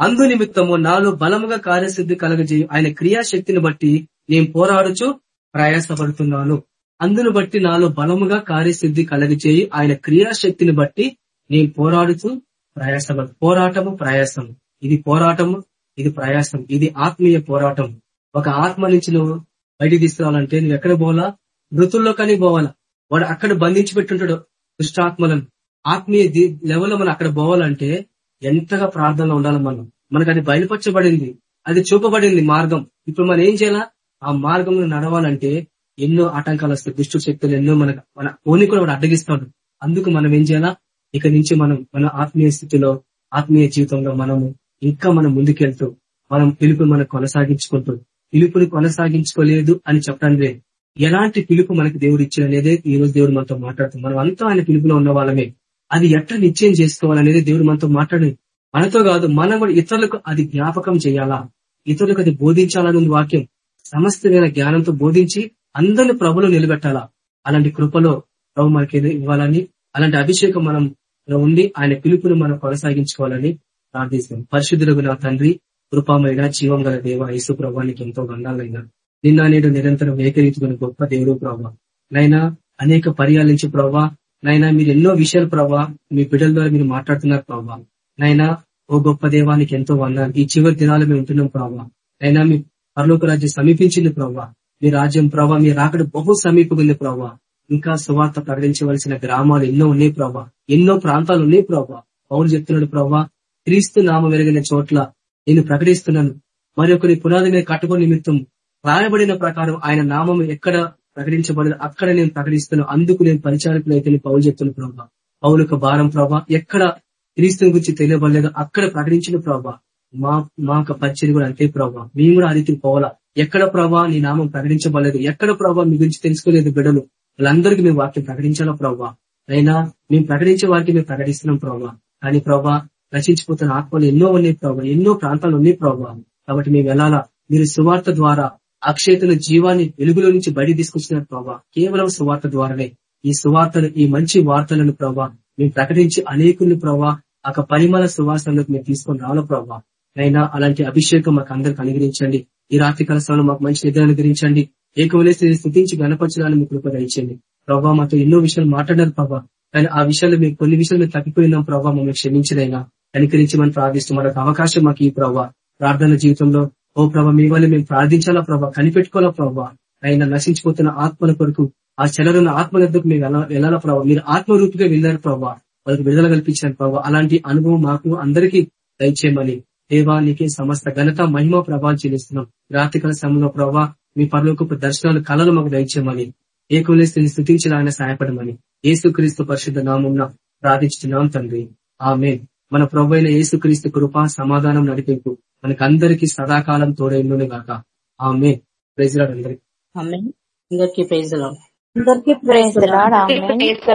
[SPEAKER 5] అందు నిమిత్తము నాలో బలముగా కార్యసిద్ధి కలగజేయు ఆయన క్రియాశక్తిని బట్టి నేను పోరాడుచు ప్రయాసపడుతున్నాను. అందును బట్టి నాలో బలముగా కార్యసిద్ధి కలగజేయి ఆయన క్రియాశక్తిని బట్టి నేను పోరాడుతూ ప్రయాసం పోరాటము ప్రయాసము. ఇది పోరాటము ఇది ప్రయాసం. ఇది ఆత్మీయ పోరాటం ఒక ఆత్మ నుంచి నువ్వు బయటికి తీసుకురావాలంటే నువ్వు ఎక్కడ పోవాలా? మృతుల్లో కానీ పోవాలా? వాడు అక్కడ బంధించి పెట్టుంటాడు దుష్టాత్మలను. ఆత్మీయ లెవెల్లో మనం అక్కడ పోవాలంటే ఎంతగా ప్రార్థనలో ఉండాలి మనం? మనకు అది బయలుపరచబడింది. అది చూపబడింది మార్గం. ఇప్పుడు మనం ఏం చేయాలా? ఆ మార్గంలో నడవాలంటే ఎన్నో ఆటంకాలు వస్తాయి. దుష్టు శక్తులు ఎన్నో మనకు మన ఓని కూడా వాడు అడ్డగిస్తాడు. అందుకు మనం ఏం చేయాలా? ఇక నుంచి మనం మన ఆత్మీయ స్థితిలో ఆత్మీయ జీవితంలో మనము ఇంకా మనం ముందుకెళ్తూ మనం పిలుపు మనం కొనసాగించుకుంటూ పిలుపుని కొనసాగించుకోలేదు అని చెప్పడానికి ఎలాంటి పిలుపు మనకి దేవుడు ఇచ్చిననేదే ఈ రోజు దేవుడు మనతో మాట్లాడుతుంది. మనం అంతా ఆయన పిలుపులో ఉన్న వాళ్ళమే. అది ఎట్లా నిశ్చయం చేసుకోవాలనేది దేవుడు మనతో మాట్లాడి మనతో కాదు మనం కూడా ఇతరులకు అది జ్ఞాపకం చేయాలా? ఇతరులకు అది బోధించాలనుంది వాక్యం. సమస్తమైన జ్ఞానంతో బోధించి అందరిని ప్రభులు నిలబెట్టాలా? అలాంటి కృపలో ప్రభు మనకి ఇవ్వాలని అలాంటి అభిషేకం మనం ఉండి ఆయన పిలుపును మనం కొనసాగించుకోవాలని ప్రార్థిస్తాం పరిశుద్ధులకు నా తండ్రి కృపామైన జీవం గల దేవ యేసు ప్రభానికి ఎంతో గండాలైనా నిన్న నేడు నిరంతరం ఏకరీతుకున్న గొప్ప దేవుడు ప్రభావ నైనా అనేక పర్యాలించి ప్రభా. ప్రభావ నైనా మీరు ఎన్నో విషయాలు ప్రభావ మీ బిడ్డల ద్వారా మీరు మాట్లాడుతున్నారు ప్రభా. నైనా ఓ గొప్ప దేవానికి ఎంతో వందాలు. ఈ చివరి దినాలు మేము ఉంటున్నాం ప్రభావ నైనా మీ పరలోక రాజ్యం సమీపించింది ప్రభావ మీ రాజ్యం ప్రభా మీ రాకడ బహు సమీపకుంది ప్రభా. ఇంకా సువార్త ప్రకటించవలసిన గ్రామాలు ఎన్నో ఉన్నాయి ప్రభా. ఎన్నో ప్రాంతాలు ఉన్నాయి ప్రభా. పౌరు చెప్తున్నాడు ప్రభా క్రీస్తు నామ వెలిగిన చోట్ల నేను ప్రకటిస్తున్నాను. మరి ఒకరి పునాది మీద కట్టుకుని నిమిత్తం రాయబడిన ప్రకారం ఆయన నామం ఎక్కడ ప్రకటించబడదు అక్కడ నేను ప్రకటిస్తున్నాను. అందుకు నేను పరిచారకులు అయితే పౌలు చెప్తున్నాను ప్రభా పౌలకు భారం ప్రభా ఎక్కడ క్రీస్తుని గురించి తెలియబడలేదు అక్కడ ప్రకటించిన ప్రభా. మా మా యొక్క పరిచయం కూడా అంతే ప్రభా. మేము కూడా ఆ రీతికి పోవాలా. ఎక్కడ ప్రభా నీ నామం ప్రకటించబడలేదు ఎక్కడ ప్రభావ మీ గురించి తెలుసుకోలేదు బిడలు వాళ్ళందరికీ మేము వాక్యం ప్రకటించాలా ప్రవ్వా? అయినా మేము ప్రకటించే వారికి మేము ప్రకటిస్తున్నాం ప్రభావ కానీ ప్రభావ రచించిపోతున్న ఆత్మలు ఎన్నో ఉన్నాయి ప్రభావ ఎన్నో ప్రాంతాలు ఉన్నాయి ప్రభావ కాబట్టి మేము వెళ్ళాలా? మీరు సువార్త ద్వారా అక్షేతుల జీవాన్ని వెలుగులో నుంచి బయట తీసుకొచ్చినారు ప్రభావ కేవలం సువార్త ద్వారానే. ఈ సువార్తలు ఈ మంచి వార్తలను ప్రభావ మేము ప్రకటించి అనేకుల్ని ప్రభావ ఒక పరిమళ సువాసనలకు మేము తీసుకొని రావాల ప్రభావ అయినా అలాంటి అభిషేకం మాకు అందరికి అనుగ్రహించండి. ఈ రాత్రి కలసాలను మాకు మంచి నిద్ర అనుగ్రహించండి. ఏకవలేసి స్థుతించి గణపరచడానికి మీకు కృప ఇచ్చండి ప్రభావ మాతో ఎన్నో విషయాలు మాట్లాడారు ప్రభావ కానీ ఆ విషయాలు మీకు కొన్ని విషయాలు మేము తప్పిపోయినాం ప్రభావ మమ్మల్ని క్షమించదైనా. అనుకరించి మనం ప్రార్థిస్తూ మనకు అవకాశం మాకు ఈ ప్రభావ ప్రార్థన జీవితంలో ఓ ప్రభావ మీ వల్ల మేము ప్రార్థించాలా ప్రభావ కనిపెట్టుకోవాలా ప్రభావ ఆయన నశించిపోతున్న ఆత్మల కొరకు ఆ చెలరున్న ఆత్మ వద్దకు మేము వెళ్ళాలా ప్రభావ మీరు ఆత్మరూపిగా వెళ్ళారు ప్రభావ వాళ్ళకి విడుదల కల్పించారు ప్రభావ అలాంటి అనుభవం మాకు అందరికీ దయచేయమని. దేవా నీకే సమస్త ఘనత మహిమ ప్రభావం చెల్లిస్తున్నాం. రాత్రికాల సమయంలో ప్రభావ మీ పరలోకపు దర్శనాలు కళలు మాకు దయచేయమని ఏకులేస్తుని స్థుతించడానికి సహాయపడమని ఏసుక్రీస్తు పరిశుద్ధ నామం ప్రార్థించుతున్నాం తండ్రి. ఆమె మన ప్రభు అయిన ఏసుక్రీస్తు కృప సమాధానం నడిపింపు మనకందరికీ సదాకాలం తోడైండునే గాక. ఆమె ప్రైజ్లాడ్ అందరికి.
[SPEAKER 2] అందరికీ ప్రైజ్ లాడ్.
[SPEAKER 1] అందరికీ ప్రైజ్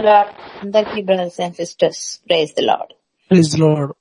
[SPEAKER 1] లాడ్.
[SPEAKER 6] అందరికీ brothers and sisters praise the Lord.
[SPEAKER 7] Praise Lord.